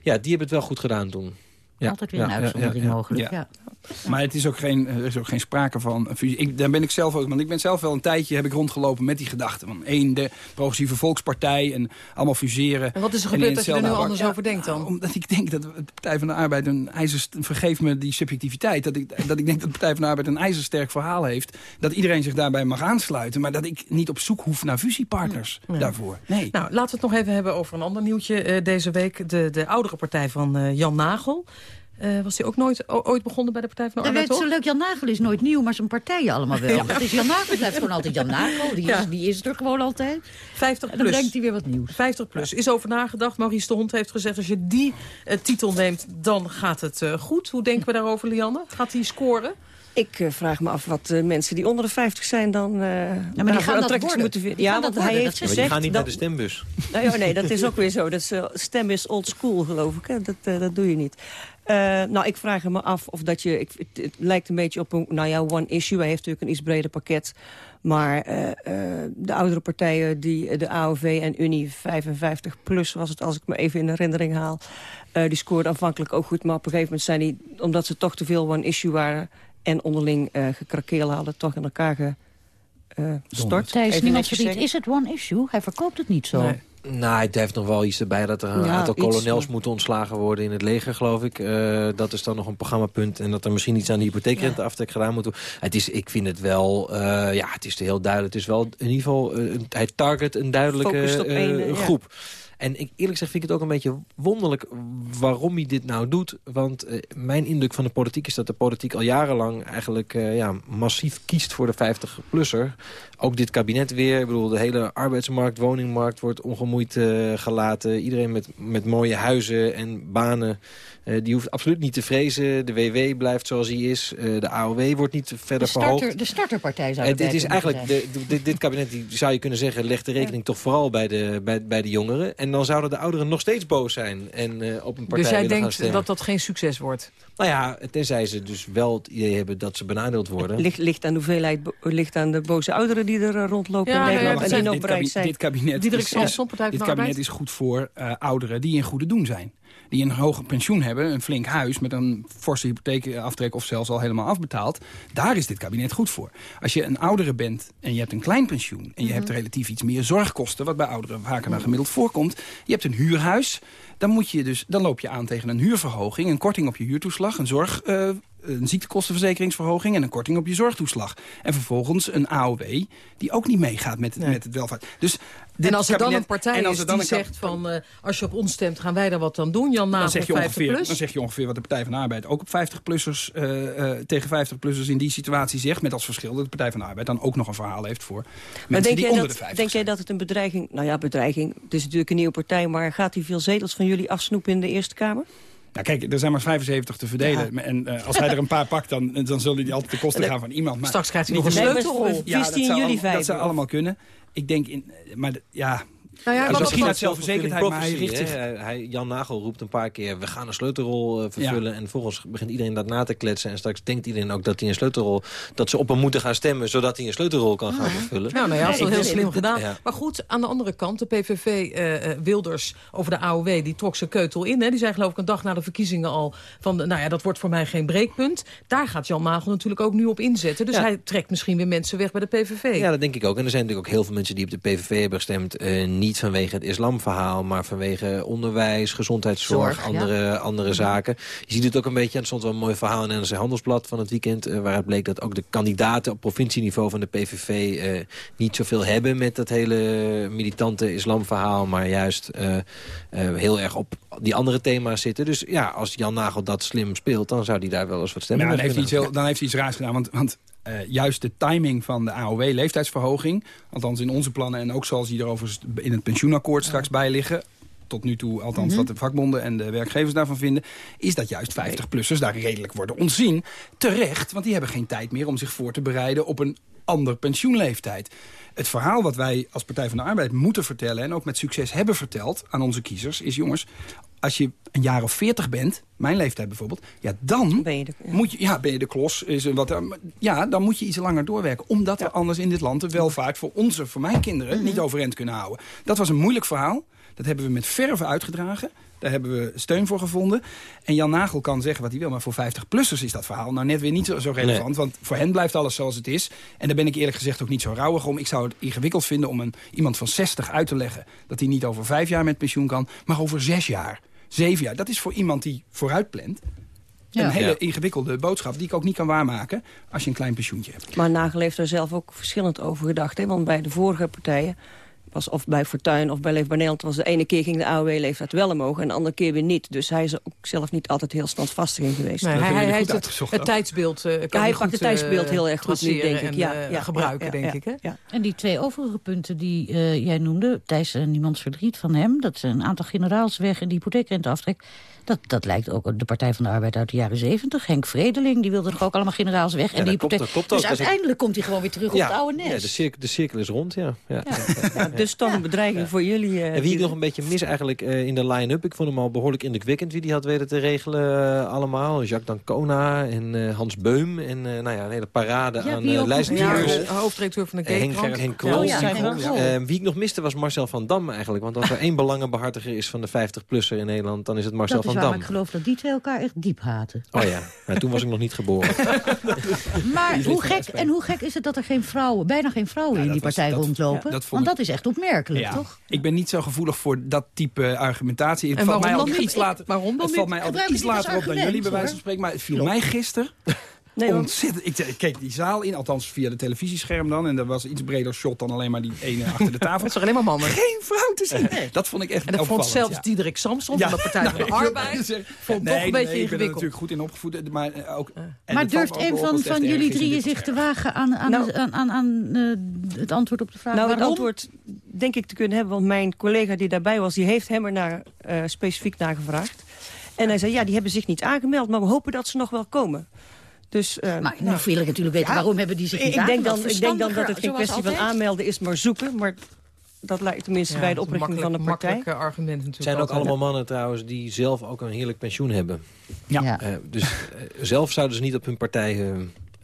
Ja, die hebben het wel goed gedaan toen. Ja. Altijd weer een uitzondering mogelijk. Ja. Maar het is ook geen, er is ook geen sprake van fusie. Ik, daar ben ik zelf ook, want ik ben zelf wel een tijdje heb ik rondgelopen met die gedachten. Van één, de progressieve volkspartij en allemaal fuseren. En wat is er gebeurd dat je er nu anders over denkt dan? Omdat ik denk dat de Partij van de Arbeid een ijzer, vergeef me die subjectiviteit, dat ik, dat ik denk dat de Partij van de Arbeid een ijzersterk verhaal heeft. Dat iedereen zich daarbij mag aansluiten, maar dat ik niet op zoek hoef naar fusiepartners daarvoor. Nee. Nou, laten we het nog even hebben over een ander nieuwtje uh, deze week. De, de oudere partij van uh, Jan Nagel. Uh, was hij ook nooit ooit begonnen bij de Partij van de Arbeid, Dat zo leuk, Jan Nagel is nooit nieuw, maar zijn partijen allemaal wel. Ja. is Jan Nagel blijft gewoon altijd Jan Nagel. Die, is, die is er gewoon altijd. 50 plus. En dan brengt hij weer wat nieuws. 50 plus. Is over nagedacht. Maurice de Hond heeft gezegd, als je die uh, titel neemt, dan gaat het uh, goed. Hoe denken we daarover, Lianne? Gaat hij scoren? Ik uh, vraag me af wat uh, mensen die onder de 50 zijn dan uh, ja, maar die gaan dat worden. moeten vinden. Ja, want hij heeft gezegd... die gaan niet dat... naar de stembus. Nou, ja, nee, dat is ook weer zo. Dat is, stembus old school, geloof ik. Hè? Dat, dat doe je niet. Nou, ik vraag me af of dat je... Ik, het, lijkt een beetje op een, nou ja, one issue. Hij heeft natuurlijk een iets breder pakket. Maar de oudere partijen, die, de AOV en Unie 55 plus was het... als ik me even in herinnering haal, die scoorden aanvankelijk ook goed. Maar op een gegeven moment zijn die, omdat ze toch te veel one issue waren... en onderling gekrakeel hadden, toch in elkaar gestort. Thijs, niemand is het one issue? Hij verkoopt het niet zo. Nee. Nou, het heeft nog wel iets erbij dat er een aantal kolonels moeten ontslagen worden in het leger, geloof ik. Uh, dat is dan nog een programmapunt. En dat er misschien iets aan de hypotheekrenteaftrek gedaan moet worden. Het is, ik vind het wel, uh, ja, het is heel duidelijk. Het is wel in ieder geval, uh, hij target een duidelijke groep. En ik, eerlijk gezegd vind ik het ook een beetje wonderlijk waarom hij dit nou doet. Want uh, mijn indruk van de politiek is dat de politiek al jarenlang eigenlijk uh, ja, massief kiest voor de 50-plusser. Ook dit kabinet weer. Ik bedoel, de hele arbeidsmarkt, woningmarkt wordt ongemoeid uh, gelaten. Iedereen met, met mooie huizen en banen die hoeft absoluut niet te vrezen. De WW blijft zoals hij is. De AOW wordt niet verder de starter, verhoogd. De starterpartij zou het uh, is eigenlijk de, dit, dit, kabinet, die, zou je kunnen zeggen, legt de rekening toch vooral bij de, bij, bij de jongeren. En dan zouden de ouderen nog steeds boos zijn en op een partij Dus jij denkt dat dat geen succes wordt? Nou ja, tenzij ze dus wel het idee hebben dat ze benadeeld worden. Ligt, ligt aan de hoeveelheid, ligt aan de boze ouderen die er rondlopen ja, in Nederland. Ja, en die nog bereid zijn. Dit kabinet, is, dit kabinet is goed voor ouderen die in goede doen zijn die een hoger pensioen hebben, een flink huis... met een forse hypotheekaftrek of zelfs al helemaal afbetaald... daar is dit kabinet goed voor. Als je een oudere bent en je hebt een klein pensioen... en je hebt mhm. relatief iets meer zorgkosten... wat bij ouderen vaker dan gemiddeld voorkomt... Je hebt een huurhuis, dan, moet je dus, dan loop je aan tegen een huurverhoging... een korting op je huurtoeslag, een zorg... Uh, een ziektekostenverzekeringsverhoging en een korting op je zorgtoeslag. En vervolgens een AOW die ook niet meegaat met, met het welvaart. Dus en als er dan een partij is die zegt van... Uh, als je op ons stemt, gaan wij daar wat dan doen? Jan dan zeg, je ongeveer, plus. dan zeg je ongeveer wat de Partij van de Arbeid ook op 50-plussers... Uh, uh, tegen 50-plussers in die situatie zegt. Met als verschil dat de Partij van de Arbeid dan ook nog een verhaal heeft voor maar denk die onder dat, de 50 Denk jij dat het een bedreiging... Nou ja, bedreiging. Het is natuurlijk een nieuwe partij... maar gaat hij veel zetels van jullie afsnoepen in de Eerste Kamer? Nou kijk, er zijn maar 75 te verdelen. En uh, als hij er een paar pakt, dan, dan zullen die altijd de kosten gaan van iemand. Maar Straks krijgt hij nog een sleutelrol. Ja, dat zou, dat zou allemaal kunnen. Ik denk, in, maar ja, nou ja, dus misschien uit zelfverzekerdheid, maar hij richt zich... Hij, Jan Nagel roept een paar keer, we gaan een sleutelrol uh, vervullen. En vervolgens begint iedereen dat na te kletsen. En straks denkt iedereen ook dat hij een sleutelrol... dat ze op hem moeten gaan stemmen, zodat hij een sleutelrol kan gaan vervullen. Nou, nou ja, dat is wel heel slim gedaan. Maar goed, aan de andere kant, de PVV uh, eh, Wilders over de AOW... die trok zijn keutel in. Hè. Die zei geloof ik een dag na de verkiezingen al... van, nou ja, dat wordt voor mij geen breekpunt. Daar gaat Jan Nagel natuurlijk ook nu op inzetten. Dus hij trekt misschien weer mensen weg bij de PVV. Ja, dat denk ik ook. En er zijn natuurlijk ook heel veel mensen die op de PVV hebben gestemd... Uh, niet vanwege het islam verhaal, maar vanwege onderwijs, gezondheidszorg, andere, andere zaken. Je ziet het ook een beetje, er stond wel een mooi verhaal in het Handelsblad van het weekend... Uh, waaruit bleek dat ook de kandidaten op provincieniveau van de PVV... Uh, eh, niet zoveel hebben met dat hele militante islamverhaal... maar juist uh, heel erg op die andere thema's zitten. Dus ja, als Jan Nagel dat slim speelt, dan zou hij daar wel eens wat stemmen nou, dan, heeft hij iets dan heeft hij iets raars gedaan, want... want uh, juist de timing van de AOW-leeftijdsverhoging... althans in onze plannen en ook zoals die erover in het pensioenakkoord straks bij liggen tot nu toe, althans mhm. wat de vakbonden en de werkgevers daarvan vinden... is dat juist 50-plussers daar redelijk worden ontzien. Terecht, want die hebben geen tijd meer om zich voor te bereiden... op een ander pensioenleeftijd. Het verhaal wat wij als Partij van de Arbeid moeten vertellen... en ook met succes hebben verteld aan onze kiezers... is jongens, als je een jaar of veertig bent, mijn leeftijd bijvoorbeeld... ja, dan ben je de, Moet je, ja, ben je de klos. Is wat, ja, dan moet je iets langer doorwerken. Omdat we anders in dit land de welvaart voor onze, voor mijn kinderen... Mhm. niet overeind kunnen houden. Dat was een moeilijk verhaal. Dat hebben we met verve uitgedragen. Daar hebben we steun voor gevonden. En Jan Nagel kan zeggen wat hij wil, maar voor 50-plussers is dat verhaal nou net weer niet zo, zo relevant. Want voor hen blijft alles zoals het is. En daar ben ik eerlijk gezegd ook niet zo rouwig om. Ik zou het ingewikkeld vinden om een, iemand van 60 uit te leggen... dat hij niet over vijf jaar met pensioen kan, maar over zes jaar zeven jaar. Dat is voor iemand die vooruit plant... Een hele ingewikkelde boodschap die ik ook niet kan waarmaken als je een klein pensioentje hebt. Maar Nagel heeft er zelf ook verschillend over gedacht. Hè? Want bij de vorige partijen was of bij Fortuin of bij Leefbaar Nederland... was de ene keer ging de AOW-leeftijd wel omhoog en de andere keer weer niet. Dus hij is ook zelf niet altijd heel standvastig in geweest. Nee, hij, hij heeft het, het tijdsbeeld uh, kan Hij pakt het tijdsbeeld heel erg goed nu, denk ik. ja, eh, ja, gebruiken, denk ik. Hè? En die twee overige punten die uh, jij noemde... Thijs en niemands verdriet van hem... dat zijn een aantal generaals weg en die hypotheekrenteaftrek... Dat, dat lijkt ook de Partij van de Arbeid uit de jaren zeventig. Henk Vredeling, die wilde toch ook allemaal generaals weg. en die. Klopt, dus uiteindelijk komt hij gewoon weer terug op het oude nest. Ja, de cirkel, de cirkel is rond, ja. ja. dus toch een bedreiging voor jullie. Uh, en wie ik nog een beetje mis eigenlijk uh, in de line-up... ik vond hem al behoorlijk indrukwekkend wie die had weten te regelen uh, allemaal. Jacques Dancona en Hans Beum. En nou ja, een hele parade ja, aan. Ja, hoofdredacteur van de Gate Henk, Krol. Ja, wie ik nog miste was Marcel van Dam eigenlijk. Want als er één belangenbehartiger is van de 50-plusser in Nederland... dan is het Marcel van Maar ik geloof dat die twee elkaar echt diep haten. Oh ja, maar toen was ik nog niet geboren. maar hoe gek, en hoe gek is het dat er geen vrouwen, bijna geen vrouwen in die partij rondlopen? Want dat is echt opmerkelijk, toch? Ik ben niet zo gevoelig voor dat type argumentatie. Het en valt mij ook iets later, waarom dan het valt mij altijd iets later op dan jullie bij wijze van spreken. Maar het viel mij gisteren Nee, Ontzettend. Ik, ik, keek die zaal in, althans via de televisiescherm dan. En er was iets breder shot dan alleen maar die ene achter de tafel. Het is alleen maar mannen. Geen vrouw te zien. Dat vond ik echt En dat vond zelfs ja. Diederik Samson van de Partij van de Arbeid. Vond nee, toch een beetje ingewikkeld. Ik ben natuurlijk goed in opgevoed. Maar, eh, ook, maar durft een van, van jullie drieën zich te wagen aan, aan, nou, aan, aan, aan uh, het antwoord op de vraag Nou, het antwoord denk ik te kunnen hebben. Want mijn collega die daarbij was, die heeft hem er naar, uh, specifiek naar gevraagd. En hij zei, ja, die hebben zich niet aangemeld, maar we hopen dat ze nog wel komen. Dus, uh, maar nou wil ik natuurlijk weten, waarom hebben die zich niet ik denk dan, Ik denk dan dat het geen kwestie van aanmelden is, maar zoeken. Maar dat lijkt tenminste bij de oprichting van de partij. argument natuurlijk. Het zijn ook allemaal mannen trouwens die zelf ook een heerlijk pensioen hebben. Ja. Uh, dus uh, zelf zouden ze niet op hun partij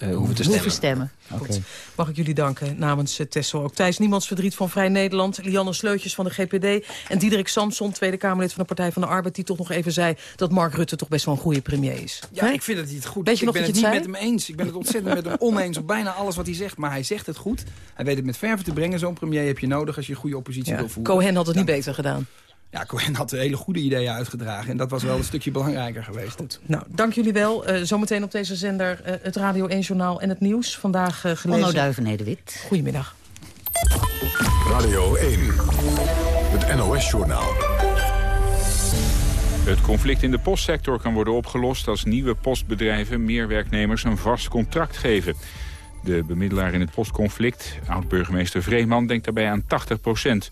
uh, hoeven te stemmen. stemmen. Okay. Mag ik jullie danken namens uh, Tessel. Ook Thijs Niemands Verdriet van Vrij Nederland. Lianne Sleutjes van de GPD. En Diederik Samson, Tweede Kamerlid van de Partij van de Arbeid... die toch nog even zei dat Mark Rutte toch best wel een goede premier is. Ja, ik vind dat hij het goed Weet je Ik ben het niet met hem eens. Ik ben het ontzettend met hem oneens op bijna alles wat hij zegt. Maar hij zegt het goed. Hij weet het met verve te brengen. Zo'n premier heb je nodig als je een goede oppositie wil voeren. Cohen had het niet beter gedaan. Ja, Cohen had hele goede ideeën uitgedragen. En dat was wel een stukje belangrijker geweest. Goed. Nou, dank jullie wel. Uh, zometeen op deze zender uh, het Radio 1 Journaal en het nieuws. Vandaag uh, gelezen... Onno Duivenede-Wit. Goedemiddag. Radio 1. Het NOS-journaal. Het conflict in de postsector kan worden opgelost als nieuwe postbedrijven meer werknemers een vast contract geven. De bemiddelaar in het postconflict, oud-burgemeester Vreeman, denkt daarbij aan 80 procent.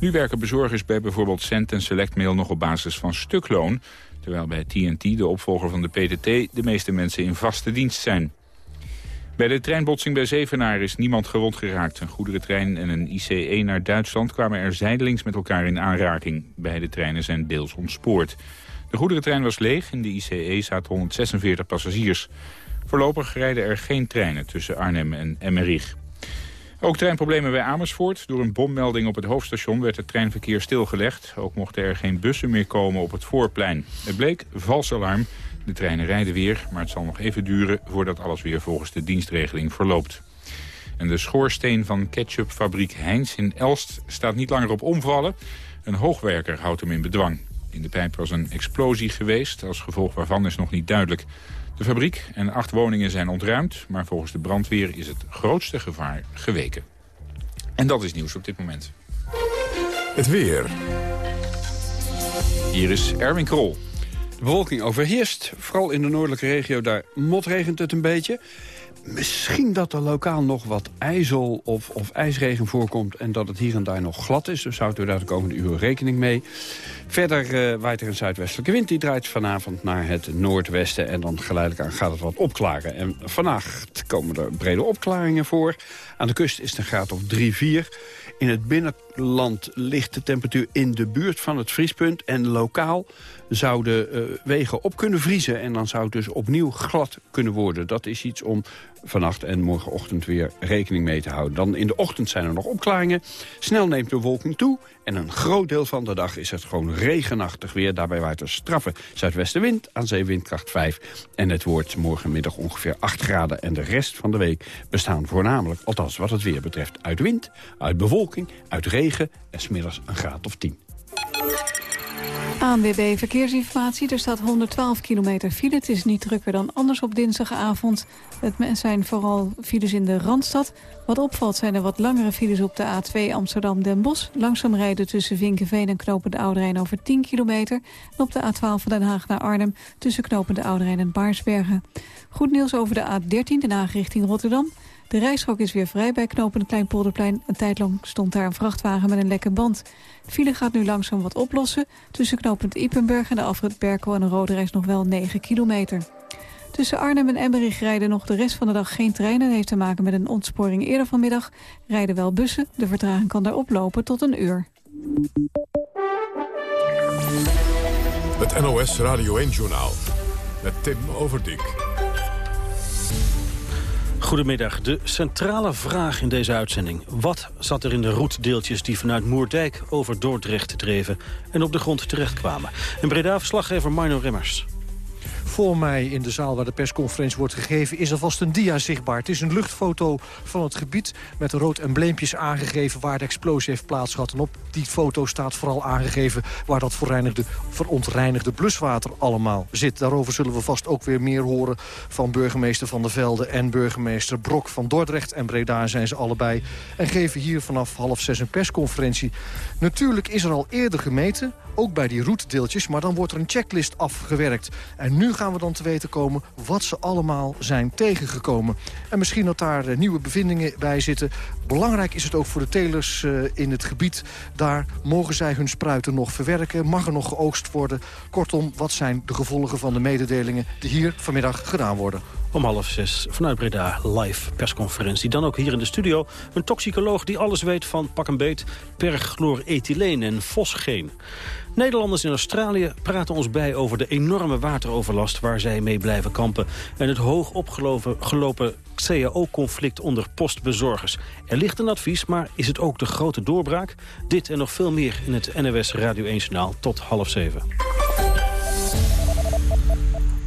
Nu werken bezorgers bij bijvoorbeeld Cent en Selectmail nog op basis van stukloon... terwijl bij TNT, de opvolger van de PTT, de meeste mensen in vaste dienst zijn. Bij de treinbotsing bij Zevenaar is niemand gewond geraakt. Een goederentrein en een ICE naar Duitsland kwamen er zijdelings met elkaar in aanraking. Beide treinen zijn deels ontspoord. De goederentrein was leeg, in de ICE zaten 146 passagiers. Voorlopig rijden er geen treinen tussen Arnhem en Emmerich. Ook treinproblemen bij Amersfoort. Door een bommelding op het hoofdstation werd het treinverkeer stilgelegd. Ook mochten er geen bussen meer komen op het voorplein. Het bleek vals alarm. De treinen rijden weer, maar het zal nog even duren... voordat alles weer volgens de dienstregeling verloopt. En de schoorsteen van ketchupfabriek Heinz in Elst staat niet langer op omvallen. Een hoogwerker houdt hem in bedwang. In de pijp was een explosie geweest, als gevolg waarvan is nog niet duidelijk. De fabriek en acht woningen zijn ontruimd, maar volgens de brandweer is het grootste gevaar geweken. En dat is nieuws op dit moment. Het weer. Hier is Erwin Krol. De bewolking overheerst, vooral in de noordelijke regio, daar motregent het een beetje. Misschien dat er lokaal nog wat ijzel of, of ijsregen voorkomt... en dat het hier en daar nog glad is. Dus houdt u daar de komende uren rekening mee. Verder uh, waait er een zuidwestelijke wind. Die draait vanavond naar het noordwesten. En dan geleidelijk aan gaat het wat opklaren. En vannacht komen er brede opklaringen voor. Aan de kust is het een graad of 3, 4. In het binnenland ligt de temperatuur in de buurt van het vriespunt. En lokaal zouden uh, wegen op kunnen vriezen. En dan zou het dus opnieuw glad kunnen worden. Dat is iets om vannacht en morgenochtend weer rekening mee te houden. Dan in de ochtend zijn er nog opklaringen. Snel neemt de wolking toe. En een groot deel van de dag is het gewoon regenachtig weer. Daarbij waait er straffe zuidwestenwind aan zeewindkracht 5. En het wordt morgenmiddag ongeveer 8 graden. En de rest van de week bestaan voornamelijk, althans wat het weer betreft... uit wind, uit bewolking, uit regen en smiddags een graad of 10. ANWB Verkeersinformatie. Er staat 112 kilometer file. Het is niet drukker dan anders op dinsdagavond. Het zijn vooral files in de Randstad. Wat opvalt zijn er wat langere files op de A2 Amsterdam-Den Bosch. Langzaam rijden tussen Vinkenveen en Knopen de Oude over 10 kilometer. En op de A12 van Den Haag naar Arnhem tussen Knopen de Oude en Baarsbergen. Goed nieuws over de A13 Den Haag richting Rotterdam. De rijstrook is weer vrij bij knopen Kleinpolderplein. Een tijd lang stond daar een vrachtwagen met een lekke band. De file gaat nu langzaam wat oplossen. Tussen knopend Ipenburg en de afrit Berkel en een rode reis nog wel 9 kilometer. Tussen Arnhem en Emmerich rijden nog de rest van de dag geen treinen. Dat heeft te maken met een ontsporing eerder vanmiddag. Rijden wel bussen. De vertraging kan daar oplopen tot een uur. Het NOS Radio 1-journaal met Tim Overdijk. Goedemiddag. De centrale vraag in deze uitzending. Wat zat er in de roetdeeltjes die vanuit Moerdijk over Dordrecht dreven... en op de grond terechtkwamen? En Breda-verslaggever Marno Remmers. Voor mij in de zaal waar de persconferentie wordt gegeven... is alvast een dia zichtbaar. Het is een luchtfoto van het gebied met rood embleempjes aangegeven... waar de explosie heeft plaatsgehad. En op die foto staat vooral aangegeven... waar dat verontreinigde bluswater allemaal zit. Daarover zullen we vast ook weer meer horen van burgemeester Van der Velde... en burgemeester Brok van Dordrecht en Breda zijn ze allebei. En geven hier vanaf half zes een persconferentie. Natuurlijk is er al eerder gemeten ook bij die roetdeeltjes. Maar dan wordt er een checklist afgewerkt. En nu gaan we dan te weten komen wat ze allemaal zijn tegengekomen. En misschien dat daar eh, nieuwe bevindingen bij zitten. Belangrijk is het ook voor de telers uh, in het gebied. Daar mogen zij hun spruiten nog verwerken. Mag er nog geoogst worden. Kortom, wat zijn de gevolgen van de mededelingen die hier vanmiddag gedaan worden? Om half zes vanuit Breda live persconferentie. Dan ook hier in de studio een toxicoloog die alles weet van pak en beet... perchlorethyleen en fosgeen. Nederlanders in Australië praten ons bij over de enorme wateroverlast... waar zij mee blijven kampen. En het hoog opgelopen CAO-conflict onder postbezorgers. Er ligt een advies, maar is het ook de grote doorbraak? Dit en nog veel meer in het NOS Radio 1-journaal tot half zeven.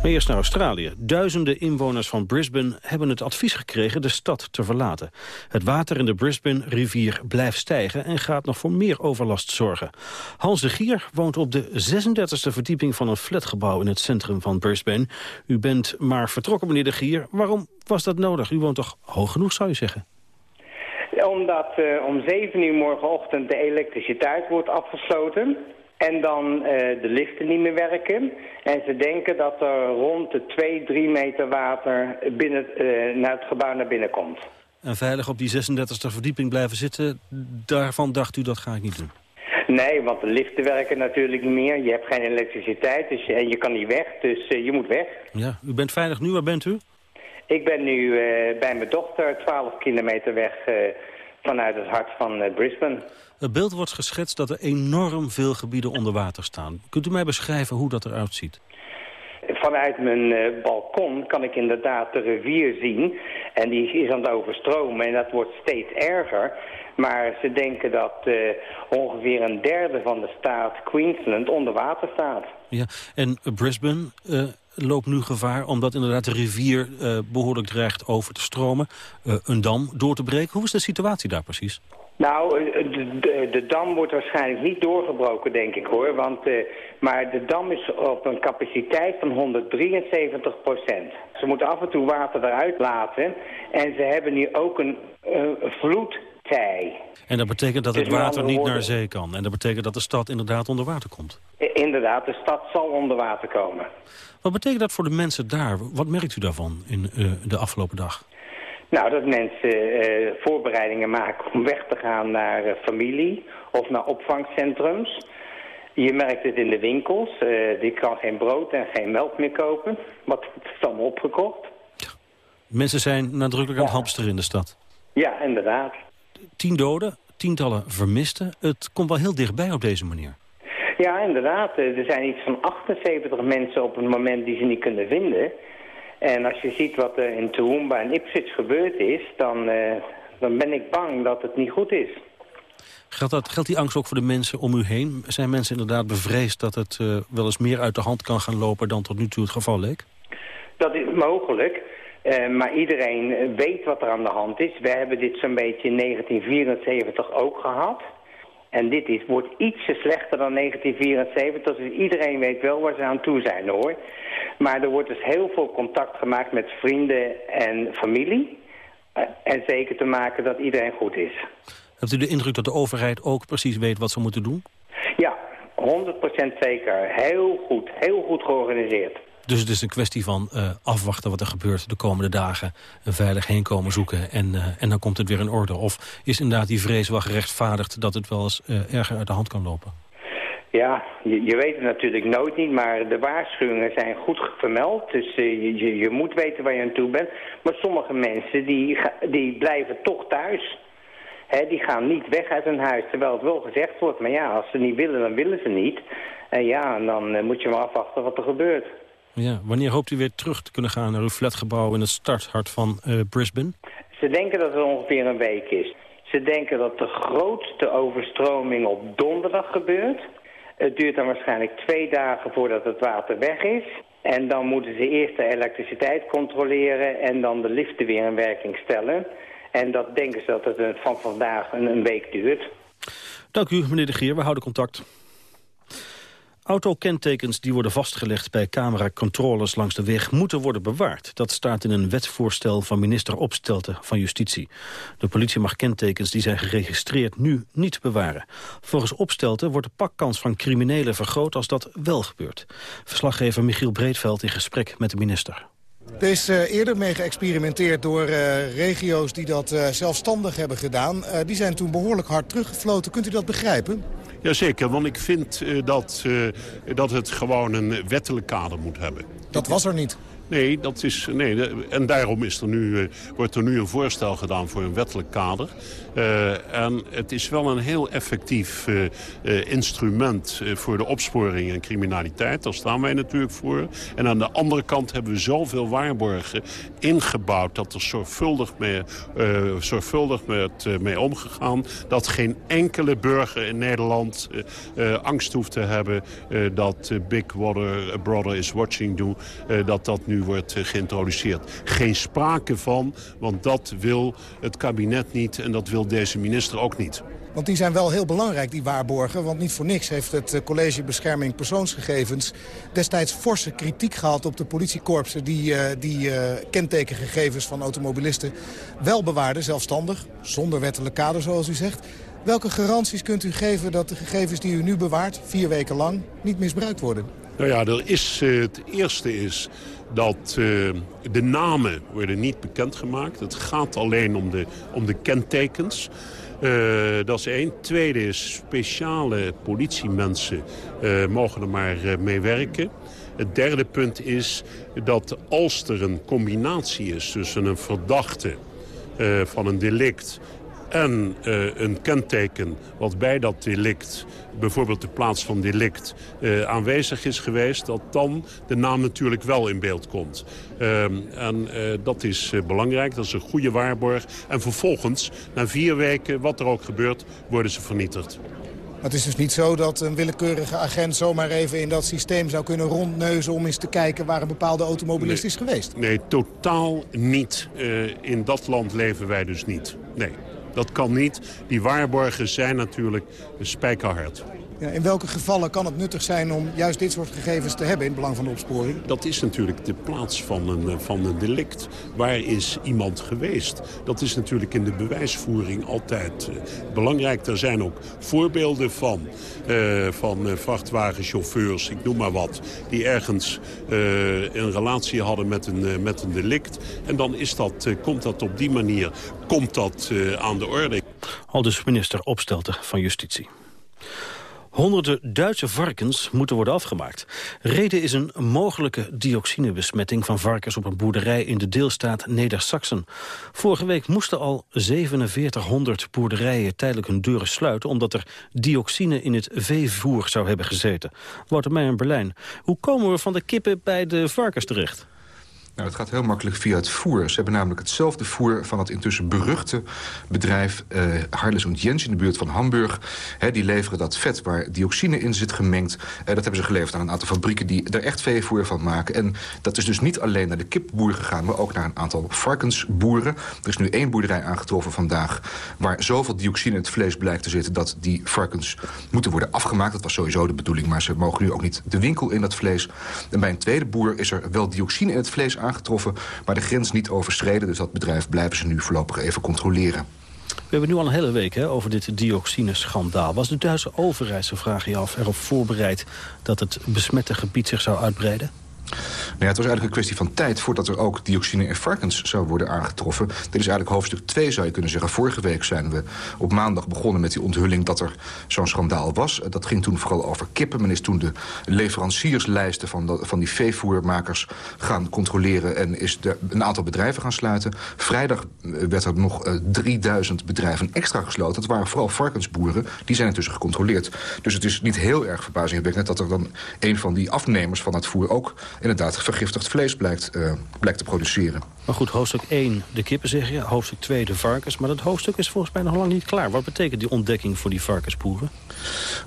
Maar eerst naar Australië. Duizenden inwoners van Brisbane hebben het advies gekregen de stad te verlaten. Het water in de Brisbane-rivier blijft stijgen en gaat nog voor meer overlast zorgen. Hans de Gier woont op de 36e verdieping van een flatgebouw in het centrum van Brisbane. U bent maar vertrokken, meneer de Gier. Waarom was dat nodig? U woont toch hoog genoeg, zou je zeggen? Omdat uh, om 7 uur morgenochtend de elektriciteit wordt afgesloten... En dan uh, de liften niet meer werken. En ze denken dat er rond de 2, 3 meter water binnen, uh, naar het gebouw naar binnen komt. En veilig op die 36e verdieping blijven zitten, daarvan dacht u dat ga ik niet doen? Nee, want de liften werken natuurlijk niet meer. Je hebt geen elektriciteit dus, en je kan niet weg, dus uh, je moet weg. Ja, u bent veilig nu, waar bent u? Ik ben nu bij mijn dochter 12 kilometer weg vanuit het hart van Brisbane. Het beeld wordt geschetst dat er enorm veel gebieden onder water staan. Kunt u mij beschrijven hoe dat eruit ziet? Vanuit mijn uh, balkon kan ik inderdaad de rivier zien. En die is aan het overstromen en dat wordt steeds erger. Maar ze denken dat uh, ongeveer een derde van de staat Queensland onder water staat. Ja, en Brisbane uh, loopt nu gevaar omdat inderdaad de rivier behoorlijk dreigt over te stromen. een dam door te breken. Hoe is de situatie daar precies? Nou, de, de, de, dam wordt waarschijnlijk niet doorgebroken, denk ik hoor. Want, uh, maar de dam is op een capaciteit van 173 procent. Ze moeten af en toe water eruit laten. En ze hebben nu ook een uh, vloedtij. En dat betekent dat het dus water niet naar zee kan. En dat betekent dat de stad inderdaad onder water komt. Inderdaad, de stad zal onder water komen. Wat betekent dat voor de mensen daar? Wat merkt u daarvan in uh, de afgelopen dag? Nou, dat mensen uh, voorbereidingen maken om weg te gaan naar uh, familie of naar opvangcentrums. Je merkt het in de winkels. Uh, die kan geen brood en geen melk meer kopen. Wat is allemaal opgekocht. Mensen zijn nadrukkelijk aan het hamsteren in de stad. Ja, inderdaad. Tien doden, tientallen vermisten. Het komt wel heel dichtbij op deze manier. Ja, inderdaad. Er zijn iets van 78 mensen op het moment die ze niet kunnen vinden. En als je ziet wat er in Toowoomba en Ipswich gebeurd is, dan, uh, dan ben ik bang dat het niet goed is. Geldt, dat, geldt die angst ook voor de mensen om u heen? Zijn mensen inderdaad bevreesd dat het uh, wel eens meer uit de hand kan gaan lopen dan tot nu toe het geval leek? Dat is mogelijk. Uh, maar iedereen weet wat er aan de hand is. We hebben dit zo'n beetje in 1974 ook gehad. En dit is, wordt ietsje slechter dan 1974. Dus iedereen weet wel waar ze aan toe zijn hoor. Maar er wordt dus heel veel contact gemaakt met vrienden en familie. Eh, en zeker te maken dat iedereen goed is. Hebt u de indruk dat de overheid ook precies weet wat ze moeten doen? Ja, 100% zeker. Heel goed, heel goed georganiseerd. Dus het is een kwestie van uh, afwachten wat er gebeurt de komende dagen. Een veilig heenkomen zoeken en, uh, en dan komt het weer in orde. Of is inderdaad die vrees wel gerechtvaardigd dat het wel eens uh, erger uit de hand kan lopen? Ja, je, je, weet het natuurlijk nooit niet, maar de waarschuwingen zijn goed vermeld. Dus je, je, je, moet weten waar je aan toe bent. Maar sommige mensen die, die blijven toch thuis. He, die gaan niet weg uit hun huis, terwijl het wel gezegd wordt. Maar ja, als ze niet willen, dan willen ze niet. En ja, dan moet je maar afwachten wat er gebeurt. Ja, wanneer hoopt u weer terug te kunnen gaan naar uw flatgebouw in het starthart van uh, Brisbane? Ze denken dat het ongeveer een week is. Ze denken dat de grootste overstroming op donderdag gebeurt. Het duurt dan waarschijnlijk twee dagen voordat het water weg is. En dan moeten ze eerst de elektriciteit controleren en dan de liften weer in werking stellen. En dat denken ze dat het van vandaag een, een week duurt. Dank u, meneer de Geer. We houden contact. Autokentekens die worden vastgelegd bij cameracontroles langs de weg moeten worden bewaard. Dat staat in een wetsvoorstel van minister Opstelten van Justitie. De politie mag kentekens die zijn geregistreerd nu niet bewaren. Volgens Opstelten wordt de pakkans van criminelen vergroot als dat wel gebeurt. Verslaggever Michiel Breedveld in gesprek met de minister. Er is uh, eerder mee geëxperimenteerd door uh, regio's die dat uh, zelfstandig hebben gedaan. die zijn toen behoorlijk hard teruggefloten. Kunt u dat begrijpen? Jazeker, want ik vind dat, dat het gewoon een wettelijk kader moet hebben. Dat was er niet? Nee, dat is, nee, en daarom is er nu, wordt er nu een voorstel gedaan voor een wettelijk kader. Uh, en het is wel een heel effectief uh, instrument voor de opsporing en criminaliteit. Daar staan wij natuurlijk voor. En aan de andere kant hebben we zoveel waarborgen ingebouwd... dat er zorgvuldig mee, zorgvuldig met, mee omgegaan... dat geen enkele burger in Nederland angst hoeft te hebben... dat Big Brother, Brother is Watching doen, dat dat nu wordt geïntroduceerd. Geen sprake van, want dat wil het kabinet niet en dat wil deze minister ook niet. Want die zijn wel heel belangrijk, die waarborgen. Want niet voor niks heeft het eh, College Bescherming Persoonsgegevens... destijds forse kritiek gehad op de politiekorpsen... die, uh, die uh, kentekengegevens van automobilisten wel bewaarden, zelfstandig. Zonder wettelijk kader, zoals u zegt. Welke garanties kunt u geven dat de gegevens die u nu bewaart... vier weken lang, niet misbruikt worden? Nou ja, er is, het eerste is dat uh, de namen worden niet bekendgemaakt. Het gaat alleen om de, om de kentekens. Uh, dat is één. Tweede is, speciale politiemensen mogen er maar mee werken. Het derde punt is dat als er een combinatie is tussen een verdachte van een delict en uh, een kenteken wat bij dat delict, bijvoorbeeld de plaats van delict, uh, aanwezig is geweest, dat dan de naam natuurlijk wel in beeld komt. Uh, en uh, dat is belangrijk, dat is een goede waarborg. En vervolgens, na vier weken, wat er ook gebeurt, worden ze vernietigd. Het is dus niet zo dat een willekeurige agent zomaar even in dat systeem zou kunnen rondneuzen... om eens te kijken waar een bepaalde automobilist nee, is geweest? Nee, totaal niet. in dat land leven wij dus niet. Nee. Dat kan niet. Die waarborgen zijn natuurlijk spijkerhard. Ja, in welke gevallen kan het nuttig zijn om juist dit soort gegevens te hebben in het belang van de opsporing? Dat is natuurlijk de plaats van een, van een delict. Waar is iemand geweest? Dat is natuurlijk in de bewijsvoering altijd uh, belangrijk. Er zijn ook voorbeelden van, uh, van vrachtwagenchauffeurs, ik noem maar wat... die ergens een relatie hadden met een, met een delict. En dan is dat, komt dat op die manier komt dat, aan de orde. Al dus minister Opstelten van Justitie. Honderden Duitse varkens moeten worden afgemaakt. Reden is een mogelijke dioxinebesmetting van varkens op een boerderij in de deelstaat Neder-Saxen. Vorige week moesten al 4700 boerderijen tijdelijk hun deuren sluiten omdat er dioxine in het veevoer zou hebben gezeten. Wouter Meijer in Berlijn. Hoe komen we van de kippen bij de varkens terecht? Nou, het gaat heel makkelijk via het voer. Ze hebben namelijk hetzelfde voer van het intussen beruchte bedrijf uh, Harles und Jens in de buurt van Hamburg. Die leveren dat vet waar dioxine in zit gemengd. Uh, dat hebben ze geleverd aan een aantal fabrieken die er echt veevoer van maken. En dat is dus niet alleen naar de kipboer gegaan, maar ook naar een aantal varkensboeren. Er is nu één boerderij aangetroffen vandaag waar zoveel dioxine in het vlees blijkt te zitten dat die varkens moeten worden afgemaakt. Dat was sowieso de bedoeling, maar ze mogen nu ook niet de winkel in dat vlees. En bij een tweede boer is er wel dioxine in het vlees aangetroffen maar de grens niet overschreden. Dus dat bedrijf blijven ze nu voorlopig even controleren. We hebben nu al een hele week hè, over dit dioxineschandaal. Was de Duitse overheid, zo vraag je af, erop voorbereid... dat het besmette gebied zich zou uitbreiden? Nou ja, het was eigenlijk een kwestie van tijd voordat er ook dioxine in varkens zou worden aangetroffen. Dit is eigenlijk hoofdstuk 2 zou je kunnen zeggen. Vorige week zijn we op maandag begonnen met die onthulling dat er zo'n schandaal was. Dat ging toen vooral over kippen. Men is toen de leverancierslijsten van, van die veevoermakers gaan controleren en is een aantal bedrijven gaan sluiten. Vrijdag eh, werd er nog uh, 3000 bedrijven extra gesloten. Dat waren vooral varkensboeren. Die zijn intussen gecontroleerd. Dus het is niet heel erg verbazingwekkend dat er dan een van die afnemers van het voer ook inderdaad vergiftigd vlees blijkt, uh, blijkt te produceren. Maar goed, hoofdstuk 1 de kippen zeg je, hoofdstuk 2 de varkens. Maar dat hoofdstuk is volgens mij nog lang niet klaar. Wat betekent die ontdekking voor die varkensboeren?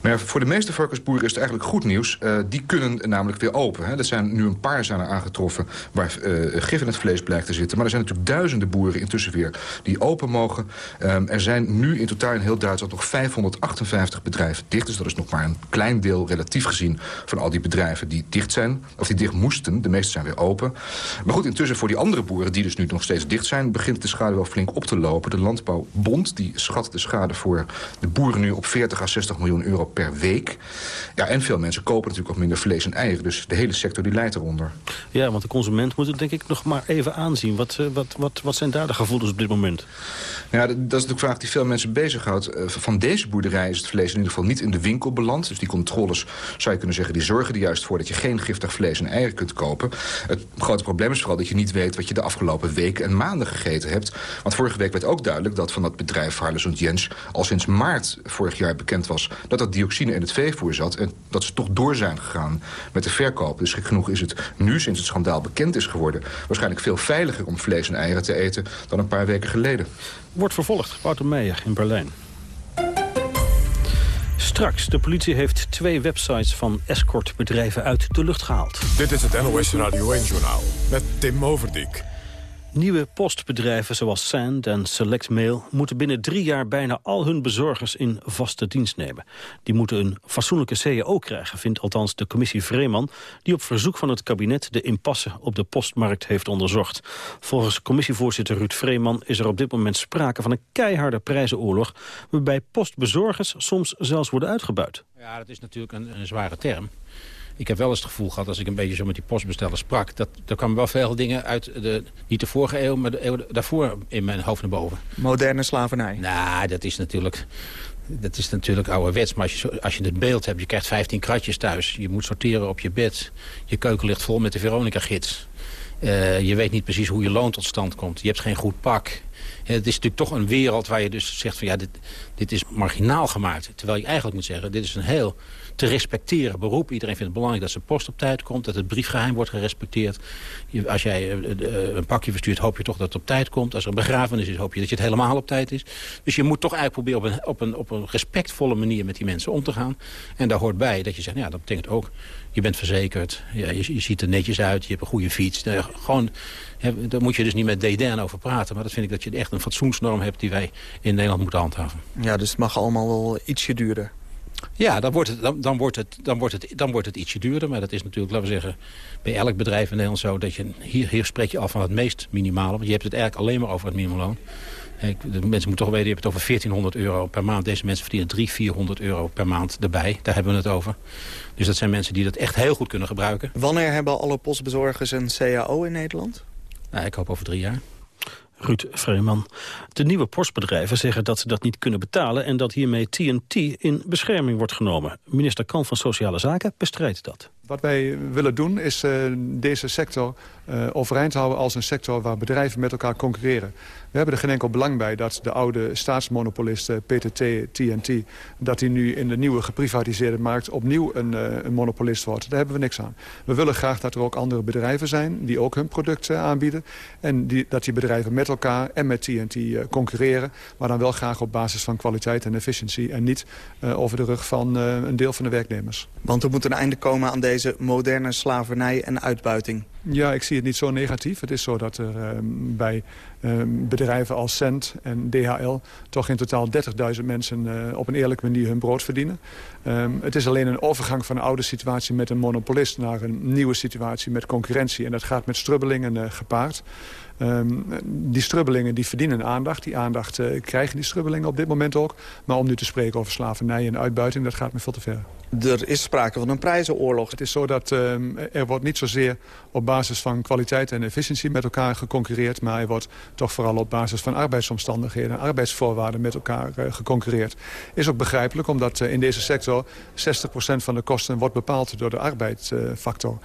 Nou ja, voor de meeste varkensboeren is het eigenlijk goed nieuws. Uh, die kunnen namelijk weer open. Hè. Er zijn nu een paar zijn er aangetroffen waar uh, gif in het vlees blijkt te zitten. Maar er zijn natuurlijk duizenden boeren intussen weer die open mogen. Um, er zijn nu in totaal in heel Duitsland nog 558 bedrijven dicht. Dus dat is nog maar een klein deel relatief gezien van al die bedrijven die dicht zijn. Of die dicht moesten. De meeste zijn weer open. Maar goed, intussen voor die andere boeren boeren die dus nu nog steeds dicht zijn... begint de schade wel flink op te lopen. De Landbouwbond die schat de schade voor de boeren nu op 40 à 60 miljoen euro per week. Ja, en veel mensen kopen natuurlijk ook minder vlees en eieren. Dus de hele sector die leidt eronder. Ja, want de consument moet het denk ik nog maar even aanzien. Wat, eh, wat, wat, wat zijn daar de gevoelens op dit moment? Ja, dat is natuurlijk een vraag die veel mensen bezighoudt. Eh, van deze boerderij is het vlees in ieder geval niet in de winkel beland. Dus die controles, zou je kunnen zeggen, die zorgen er juist voor... dat je geen giftig vlees en eieren kunt kopen. Het grote probleem is vooral dat je niet weet... wat je de afgelopen weken en maanden gegeten hebt. Want vorige week werd ook duidelijk dat van dat bedrijf Harles Jens... al sinds maart vorig jaar bekend was dat er dioxine in het veevoer zat... en dat ze toch door zijn gegaan met de verkoop. Dus gek genoeg is het nu, sinds het schandaal bekend is geworden... waarschijnlijk veel veiliger om vlees en eieren te eten dan een paar weken geleden. Wordt vervolgd, Wouter Meijer in Berlijn. Straks, de politie heeft twee websites van escortbedrijven uit de lucht gehaald. Dit is het NOS Radio 1-journaal met Tim Overdijk. Nieuwe postbedrijven zoals Sand en Select Mail moeten binnen drie jaar bijna al hun bezorgers in vaste dienst nemen. Die moeten een fatsoenlijke CEO krijgen, vindt althans de commissie Vreeman, die op verzoek van het kabinet de impasse op de postmarkt heeft onderzocht. Volgens commissievoorzitter Ruud Vreeman is er op dit moment sprake van een keiharde prijzenoorlog, waarbij postbezorgers soms zelfs worden uitgebuit. Ja, dat is natuurlijk een, een zware term. Ik heb wel eens het gevoel gehad, als ik een beetje zo met die postbesteller sprak... dat er kwamen wel veel dingen uit, de, niet de vorige eeuw, maar de eeuw daarvoor in mijn hoofd naar boven. Moderne slavernij? Nou, dat is natuurlijk... Dat is natuurlijk ouderwets, maar als je, als je het beeld hebt... je krijgt 15 kratjes thuis, je moet sorteren op je bed... je keuken ligt vol met de Veronica-gids. Uh, je weet niet precies hoe je loon tot stand komt. Je hebt geen goed pak. het is natuurlijk toch een wereld waar je dus zegt van ja, dit, dit is marginaal gemaakt. Terwijl je eigenlijk moet zeggen, dit is een heel te respecteren beroep. Iedereen vindt het belangrijk dat zijn post op tijd komt. Dat het briefgeheim wordt gerespecteerd. Je, als jij eh, eh, een pakje verstuurt, hoop je toch dat het op tijd komt. Als er een begrafenis is, hoop je dat je het helemaal op tijd is. Dus je moet toch eigenlijk proberen op een, op een, op een respectvolle manier met die mensen om te gaan. En daar hoort bij dat je zegt, nou ja, dat betekent ook... je bent verzekerd, ja, je, je ziet er netjes uit, je hebt een goede fiets. gewoon, daar moet je dus niet met dédain over praten. Maar dat vind ik dat je echt een fatsoensnorm hebt die wij in Nederland moeten handhaven. Ja, dus het mag allemaal wel ietsje duurder. Ja, dan wordt, het, dan, dan, wordt het, dan, wordt het, dan wordt het ietsje duurder. Maar dat is natuurlijk, laten we zeggen, bij elk bedrijf in Nederland zo... dat je, hier, hier spreek je af van het meest minimale. Want je hebt het eigenlijk alleen maar over het minimumloon. De mensen moeten toch weten, je hebt het over 1400 euro per maand. Deze mensen verdienen 300, 400 euro per maand erbij. Daar hebben we het over. Dus dat zijn mensen die dat echt heel goed kunnen gebruiken. Wanneer hebben alle postbezorgers een CAO in Nederland? Nou, ik hoop over drie jaar. Ruud Vreeman. De nieuwe postbedrijven zeggen dat ze dat niet kunnen betalen... en dat hiermee TNT in bescherming wordt genomen. Minister Kan van Sociale Zaken bestrijdt dat. Wat wij willen doen is uh, deze sector uh, overeind houden als een sector waar bedrijven met elkaar concurreren. We hebben er geen enkel belang bij dat de oude staatsmonopolist uh, PTT, TNT... dat die nu in de nieuwe geprivatiseerde markt opnieuw een, een, monopolist wordt. Daar hebben we niks aan. We willen graag dat er ook andere bedrijven zijn die ook hun producten aanbieden. En die, dat die bedrijven met elkaar en met TNT concurreren. Maar dan wel graag op basis van kwaliteit en efficiëntie. En niet over de rug van een deel van de werknemers. Want er moet een einde komen aan deze moderne slavernij en uitbuiting? Ja, ik zie het niet zo negatief. Het is zo dat er uh, bij bedrijven als Cent en DHL... toch in totaal 30.000 mensen uh, op een eerlijke manier hun brood verdienen. Ehm, het is alleen een overgang van een oude situatie met een monopolist... naar een nieuwe situatie met concurrentie. En dat gaat met strubbelingen eh, gepaard. Um, die strubbelingen die verdienen aandacht. Die aandacht uh, krijgen die strubbelingen op dit moment ook. Maar om nu te spreken over slavernij en uitbuiting, dat gaat me veel te ver. Er is sprake van een prijzenoorlog. Het is zo dat er wordt niet zozeer op basis van kwaliteit en efficiëntie met elkaar geconcurreerd. Maar er wordt toch vooral op basis van arbeidsomstandigheden en arbeidsvoorwaarden met elkaar uh, geconcurreerd. Is ook begrijpelijk, omdat uh, in deze sector 60% van de kosten wordt bepaald door de arbeidsfactor.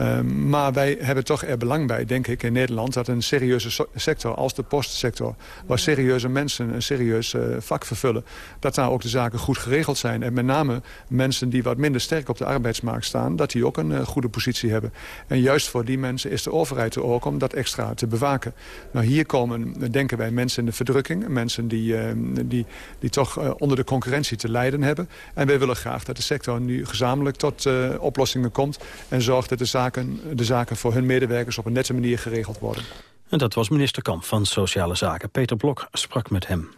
Um, maar wij hebben toch er belang bij, denk ik, in Nederland... dat een serieuze sector als de postsector... waar serieuze mensen een serieus uh, vak vervullen... dat daar ook de zaken goed geregeld zijn. En met name mensen die wat minder sterk op de arbeidsmarkt staan... dat die ook een uh, goede positie hebben. En juist voor die mensen is de overheid er ook om dat extra te bewaken. Nou, hier komen, denken wij, mensen in de verdrukking. Mensen die, uh, die, die toch onder de concurrentie te lijden hebben. En wij willen graag dat de sector nu gezamenlijk tot oplossingen komt... en zorgt dat de zaken de zaken voor hun medewerkers op een nette manier geregeld worden. En dat was minister Kamp van Sociale Zaken. Peter Blok sprak met hem.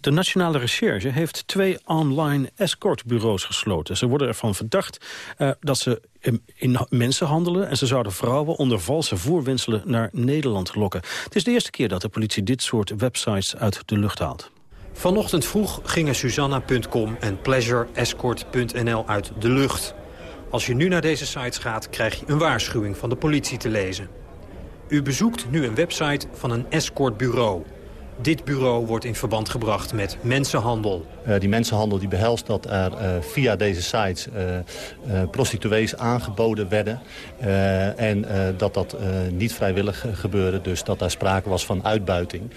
De Nationale Recherche heeft twee online escortbureaus gesloten. Ze worden ervan verdacht uh, dat ze in mensen handelen... en ze zouden vrouwen onder valse voorwenselen naar Nederland lokken. Het is de eerste keer dat de politie dit soort websites uit de lucht haalt. Vanochtend vroeg gingen Susanna.com en PleasureEscort.nl uit de lucht. Als je nu naar deze sites gaat, krijg je een waarschuwing van de politie te lezen. U bezoekt nu een website van een escortbureau. Dit bureau wordt in verband gebracht met mensenhandel. Uh, die mensenhandel die behelst dat er uh, via deze sites uh, prostituees aangeboden werden. en dat dat niet vrijwillig gebeurde. Dus dat daar sprake was van uitbuiting.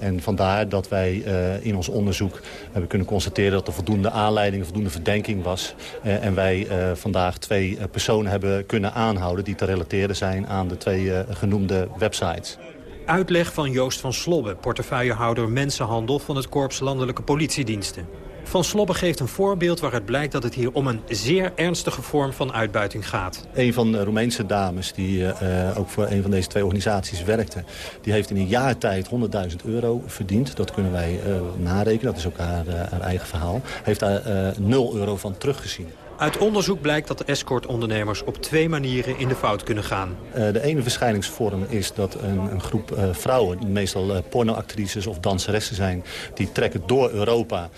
en vandaar dat wij in ons onderzoek hebben kunnen constateren... dat er voldoende aanleiding, voldoende verdenking was. en wij vandaag twee personen hebben kunnen aanhouden... die te relateren zijn aan de twee genoemde websites. Uitleg van Joost van Slobbe, portefeuillehouder mensenhandel van het Korps Landelijke Politiediensten. Van Slobbe geeft een voorbeeld waaruit blijkt dat het hier om een zeer ernstige vorm van uitbuiting gaat. Een van de Roemeense dames die uh, ook voor een van deze twee organisaties werkte... die heeft in een jaar tijd 100.000 euro verdiend. Dat kunnen wij uh, narekenen, dat is ook haar, uh, haar eigen verhaal. Heeft daar 0 euro van teruggezien. Uit onderzoek blijkt dat de escortondernemers op twee manieren in de fout kunnen gaan. Uh, de ene verschijningsvorm is dat een, een groep uh, vrouwen, meestal uh, pornoactrices of danseressen zijn, die trekken door Europa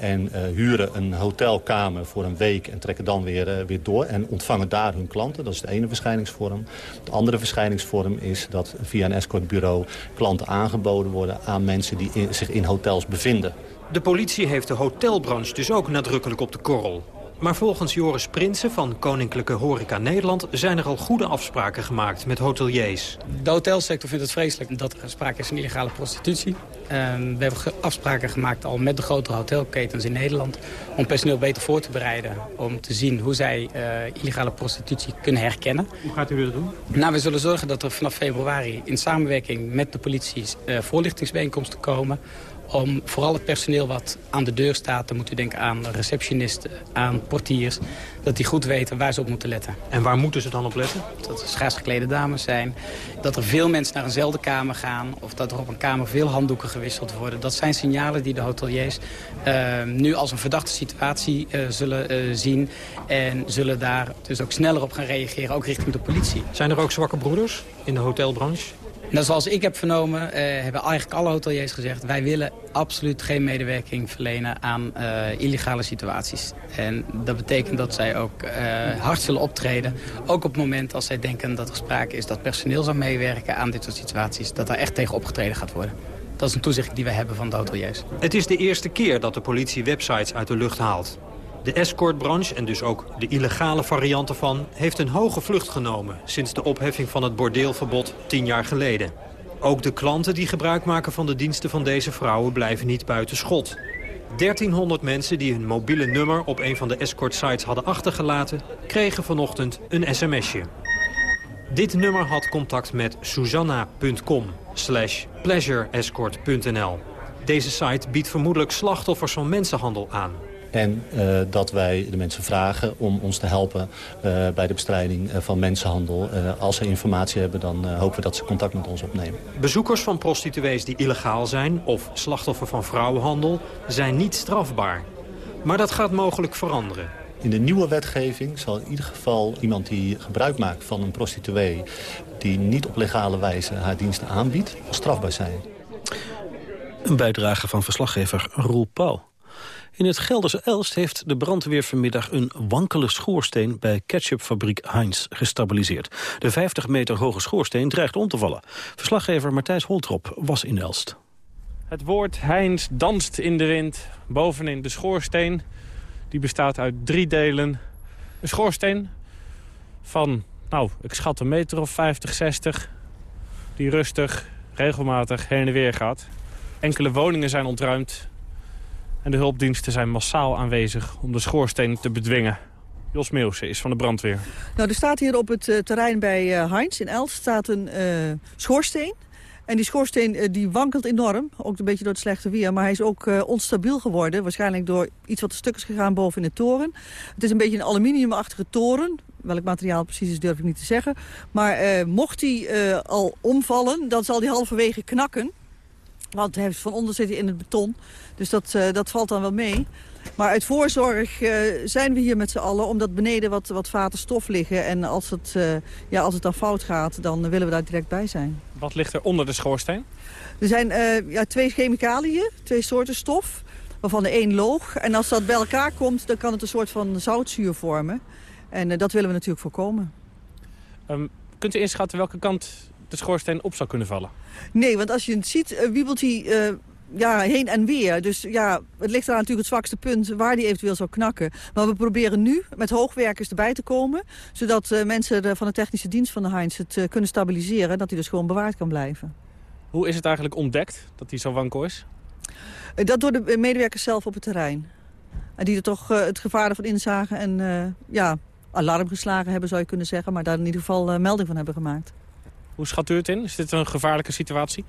en huren een hotelkamer voor een week en trekken dan weer, weer door en ontvangen daar hun klanten. Dat is de ene verschijningsvorm. De andere verschijningsvorm is dat via een escortbureau klanten aangeboden worden aan mensen die in, zich in hotels bevinden. De politie heeft de hotelbranche dus ook nadrukkelijk op de korrel. Maar volgens Joris Prinsen van Koninklijke Horeca Nederland... zijn er al goede afspraken gemaakt met hoteliers. De hotelsector vindt het vreselijk dat er sprake is van illegale prostitutie. Um, we hebben afspraken gemaakt al met de grotere hotelketens in Nederland... om personeel beter voor te bereiden. Om te zien hoe zij uh, illegale prostitutie kunnen herkennen. Hoe gaat u dat doen? Nou, we zullen zorgen dat er vanaf februari in samenwerking met de politie... Uh, voorlichtingsbijeenkomsten komen om vooral het personeel wat aan de deur staat... dan moet u denken aan receptionisten, aan portiers... dat die goed weten waar ze op moeten letten. En waar moeten ze dan op letten? Dat er schaars geklede dames zijn. Dat er veel mensen naar eenzelfde kamer gaan. Of dat er op een kamer veel handdoeken gewisseld worden. Dat zijn signalen die de hoteliers uh, nu als een verdachte situatie uh, zullen uh, zien. En zullen daar dus ook sneller op gaan reageren, ook richting de politie. Zijn er ook zwakke broeders in de hotelbranche? Nou, zoals ik heb vernomen, uh, hebben eigenlijk alle hoteliers gezegd... wij willen absoluut geen medewerking verlenen aan uh, illegale situaties. En dat betekent dat zij ook uh, hard zullen optreden. Ook op het moment als zij denken dat er sprake is dat personeel zou meewerken aan dit soort situaties. Dat daar echt tegen opgetreden gaat worden. Dat is een toezicht die we hebben van de hoteliers. Het is de eerste keer dat de politie websites uit de lucht haalt. De escortbranche, en dus ook de illegale variant ervan... heeft een hoge vlucht genomen sinds de opheffing van het bordeelverbod tien jaar geleden. Ook de klanten die gebruik maken van de diensten van deze vrouwen blijven niet buiten schot. 1300 mensen die hun mobiele nummer op een van de escort-sites hadden achtergelaten... kregen vanochtend een sms'je. Dit nummer had contact met susanna.com slash pleasureescort.nl. Deze site biedt vermoedelijk slachtoffers van mensenhandel aan. En uh, dat wij de mensen vragen om ons te helpen uh, bij de bestrijding uh, van mensenhandel. als ze informatie hebben, dan hopen we dat ze contact met ons opnemen. Bezoekers van prostituees die illegaal zijn of slachtoffer van vrouwenhandel zijn niet strafbaar. Maar dat gaat mogelijk veranderen. In de nieuwe wetgeving zal in ieder geval iemand die gebruik maakt van een prostituee... die niet op legale wijze haar diensten aanbiedt, strafbaar zijn. Een bijdrage van verslaggever Roel Pauw. In het Gelderse Elst heeft de brandweer vanmiddag een wankele schoorsteen bij ketchupfabriek Heinz gestabiliseerd. De 50 meter hoge schoorsteen dreigt om te vallen. Verslaggever Martijs Holtrop was in Elst. Het woord Heinz danst in de wind bovenin de schoorsteen. Die bestaat uit drie delen. Een schoorsteen van, nou, ik schat een meter of 50, 60. Die rustig, regelmatig heen en weer gaat. Enkele woningen zijn ontruimd. En de hulpdiensten zijn massaal aanwezig om de schoorsteen te bedwingen. Jos Meeuwse is van de brandweer. Nou, er staat hier op het uh, terrein bij uh, Heinz in Elst staat een uh, schoorsteen. En die schoorsteen die wankelt enorm, ook een beetje door het slechte weer. Maar hij is ook onstabiel geworden, waarschijnlijk door iets wat te stuk is gegaan boven in de toren. Het is een beetje een aluminiumachtige toren. Welk materiaal precies is durf ik niet te zeggen. Maar mocht hij al omvallen, dan zal hij halverwege knakken. Want hij heeft van onder zitten in het beton. Dus dat, eh, dat valt dan wel mee. Maar uit voorzorg eh, zijn we hier met z'n allen... omdat beneden wat, wat vaten stof liggen. En als het, eh, ja, als het dan fout gaat, dan willen we daar direct bij zijn. Wat ligt er onder de schoorsteen? Er zijn ja, twee chemicaliën, twee soorten stof, waarvan de één loog. En als dat bij elkaar komt, dan kan het een soort van zoutzuur vormen. En dat willen we natuurlijk voorkomen. Ehm, kunt u inschatten welke kant de schoorsteen op zou kunnen vallen? Nee, want als je het ziet, eh, wiebelt hij eh, ja, heen en weer. Dus ja, het ligt eraan natuurlijk het zwakste punt waar die eventueel zou knakken. Maar we proberen nu met hoogwerkers erbij te komen... zodat eh, mensen van de technische dienst van de Heinz het kunnen stabiliseren... en dat hij dus gewoon bewaard kan blijven. Hoe is het eigenlijk ontdekt dat hij zo wankel is? Dat door de medewerkers zelf op het terrein. En die er toch het gevaar ervan inzagen en ja, alarm geslagen hebben, zou je kunnen zeggen. Maar daar in ieder geval melding van hebben gemaakt. Hoe schat u het in? Is dit een gevaarlijke situatie?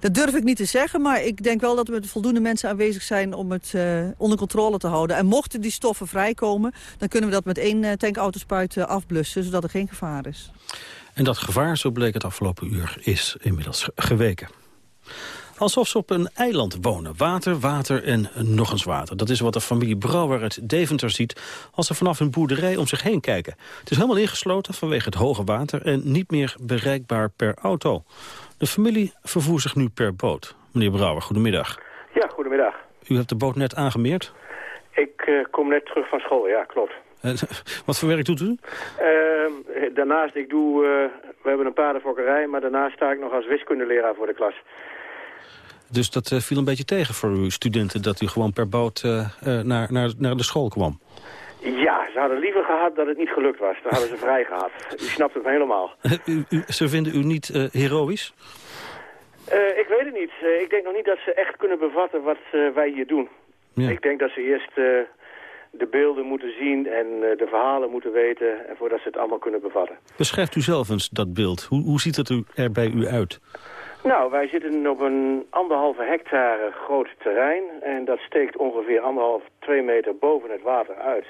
Dat durf ik niet te zeggen, maar ik denk wel dat er met voldoende mensen aanwezig zijn om het eh, onder controle te houden. En mochten die stoffen vrijkomen, dan kunnen we dat met één uh, tankautospuit uh, afblussen, zodat er geen gevaar is. En dat gevaar, zo bleek het afgelopen uur, is inmiddels geweken. Alsof ze op een eiland wonen. Water, water en nog eens water. Dat is wat de familie Brouwer uit Deventer ziet... als ze vanaf hun boerderij om zich heen kijken. Het is helemaal ingesloten vanwege het hoge water... en niet meer bereikbaar per auto. De familie vervoert zich nu per boot. Meneer Brouwer, goedemiddag. Ja, goedemiddag. U hebt de boot net aangemeerd? Ik uh, kom net terug van school, ja, klopt. wat voor werk doet u? Uh, daarnaast, ik doe... Uh, we hebben een paardenfokkerij, maar daarnaast sta ik nog als wiskundeleraar voor de klas. Dus dat uh, viel een beetje tegen voor uw studenten... dat u gewoon per boot uh, uh, naar, naar, naar de school kwam? Ja, ze hadden liever gehad dat het niet gelukt was. Dan hadden ze vrij gehad. U snapt het helemaal. u, u, ze vinden u niet heroïsch? ik weet het niet. ik denk nog niet dat ze echt kunnen bevatten wat wij hier doen. Ja. Ik denk dat ze eerst de beelden moeten zien en de verhalen moeten weten... voordat ze het allemaal kunnen bevatten. Beschrijft u zelf eens dat beeld. Hoe, hoe ziet het er bij u uit? Nou, wij zitten op een anderhalve hectare groot terrein. En dat steekt ongeveer anderhalf, twee meter boven het water uit.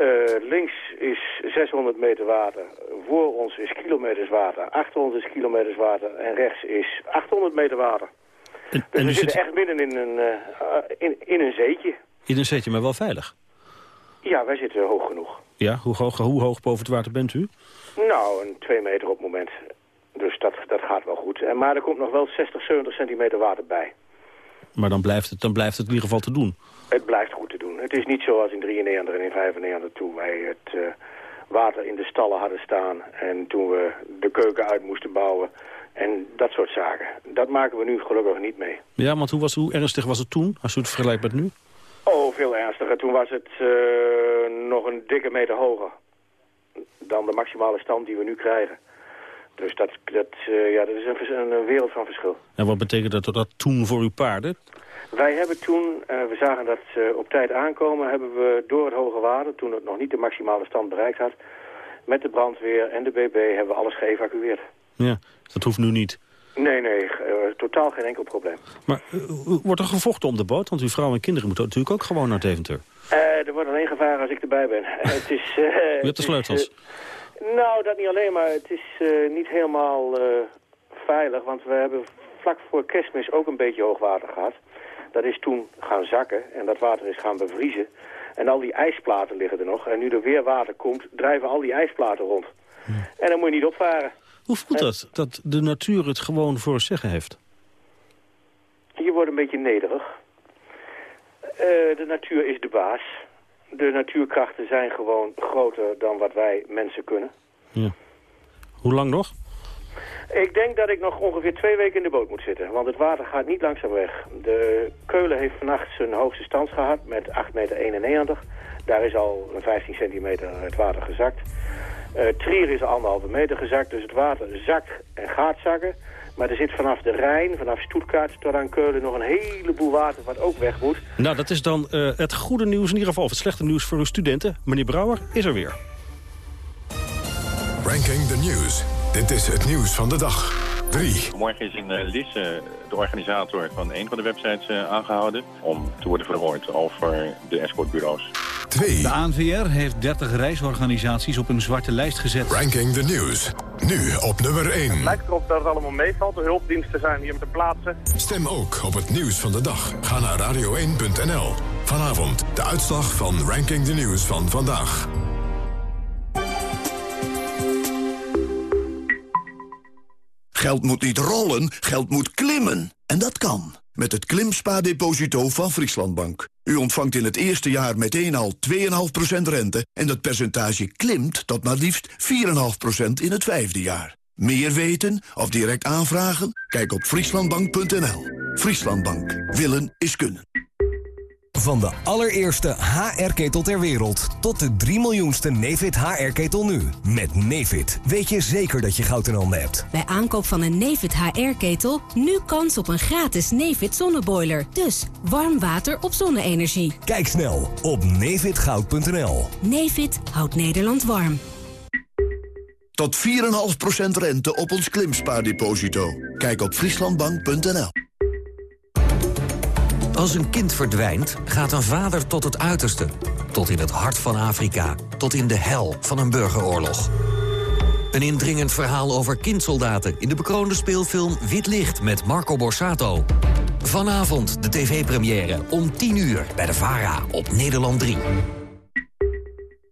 Uh, links is 600 meter water. Voor ons is kilometers water. Achter ons is kilometers water. En rechts is 800 meter water. En, dus en we zitten zit... echt midden in een, uh, in, in een zeetje. In een zeetje, maar wel veilig? Ja, wij zitten hoog genoeg. Ja, hoe hoog, hoe hoog boven het water bent u? Nou, een twee meter op het moment. Dus dat, dat gaat wel goed. En, maar er komt nog wel 60, 70 centimeter water bij. Maar dan blijft, het, dan blijft het in ieder geval te doen? Het blijft goed te doen. Het is niet zoals in 93 en in 95 toen wij het uh, water in de stallen hadden staan. En toen we de keuken uit moesten bouwen. En dat soort zaken. Dat maken we nu gelukkig niet mee. Ja, want hoe, was, hoe ernstig was het toen, als u het vergelijkt met nu? Oh, veel ernstiger. Toen was het uh, nog een dikke meter hoger dan de maximale stand die we nu krijgen. Dus dat, dat, uh, ja, dat is een, een, wereld van verschil. En wat betekent dat, dat toen voor uw paarden? Wij hebben toen, uh, we zagen dat uh, op tijd aankomen, hebben we door het hoge water, toen het nog niet de maximale stand bereikt had, met de brandweer en de BB hebben we alles geëvacueerd. Ja, dat hoeft nu niet. Nee, nee, totaal geen enkel probleem. Maar wordt er gevochten om de boot? Want uw vrouw en kinderen moeten natuurlijk ook gewoon naar Deventer. er wordt alleen gevaren als ik erbij ben. het is, U hebt de sleutels? Nou, dat niet alleen, maar het is uh, niet helemaal uh, veilig. Want we hebben vlak voor kerstmis ook een beetje hoogwater gehad. Dat is toen gaan zakken en dat water is gaan bevriezen. En al die ijsplaten liggen er nog. En nu er weer water komt, drijven al die ijsplaten rond. En dan moet je niet opvaren. Hoe voelt en... dat, dat de natuur het gewoon voor zeggen heeft? Je wordt een beetje nederig. Uh, de natuur is de baas de natuurkrachten zijn gewoon groter dan wat wij mensen kunnen. Ja. Hoe lang nog? Ik denk dat ik nog ongeveer twee weken in de boot moet zitten. Want het water gaat niet langzaam weg. De Keulen heeft vannacht zijn hoogste stand gehad met 8,91 meter. Daar is al een 15 centimeter het water gezakt. Uh, Trier is anderhalve meter gezakt. Dus het water zakt en gaat zakken. Maar er zit vanaf de Rijn, vanaf Stuttgart tot aan Keulen nog een heleboel water wat ook weg moet. Nou, dat is dan uh, het goede nieuws in ieder geval. Of het slechte nieuws voor uw studenten. Meneer Brouwer is er weer. Ranking the News. Dit is het nieuws van de dag. 3. Morgen is in uh, Lisse, de organisator van een van de websites, uh, aangehouden... om te worden verhoord over de escortbureaus. 2. De ANVR heeft 30 reisorganisaties op een zwarte lijst gezet. Ranking the News. Nu op nummer 1. Het lijkt erop dat het allemaal meevalt. De hulpdiensten zijn hier te plaatsen. Stem ook op het nieuws van de dag. Ga naar radio1.nl. Vanavond de uitslag van Ranking the News van vandaag. Geld moet niet rollen, geld moet klimmen. En dat kan. Met het Klimspa-deposito van Frieslandbank. U ontvangt in het eerste jaar meteen al 2,5% rente... en dat percentage klimt tot maar liefst 4,5% in het vijfde jaar. Meer weten of direct aanvragen? Kijk op frieslandbank.nl. Frieslandbank. Willen is kunnen. Van de allereerste HR-ketel ter wereld tot de 3 miljoenste Nefit HR-ketel nu. Met Nefit weet je zeker dat je goud in handen hebt. Bij aankoop van een Nefit HR-ketel nu kans op een gratis Nefit zonneboiler. Dus warm water op zonne-energie. Kijk snel op nefitgoud.nl. Nefit houdt Nederland warm. Tot 4,5% rente op ons klimspaardeposito. Kijk op frieslandbank.nl. Als een kind verdwijnt, gaat een vader tot het uiterste. Tot in het hart van Afrika. Tot in de hel van een burgeroorlog. Een indringend verhaal over kindsoldaten... in de bekroonde speelfilm Wit Licht met Marco Borsato. Vanavond de tv-première om 10 uur bij de VARA op Nederland 3.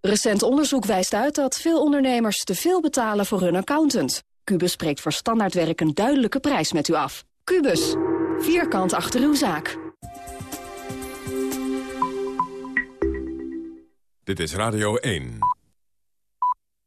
Recent onderzoek wijst uit dat veel ondernemers te veel betalen voor hun accountant. Cubus spreekt voor standaardwerk een duidelijke prijs met u af. Cubus, vierkant achter uw zaak. Dit is Radio 1.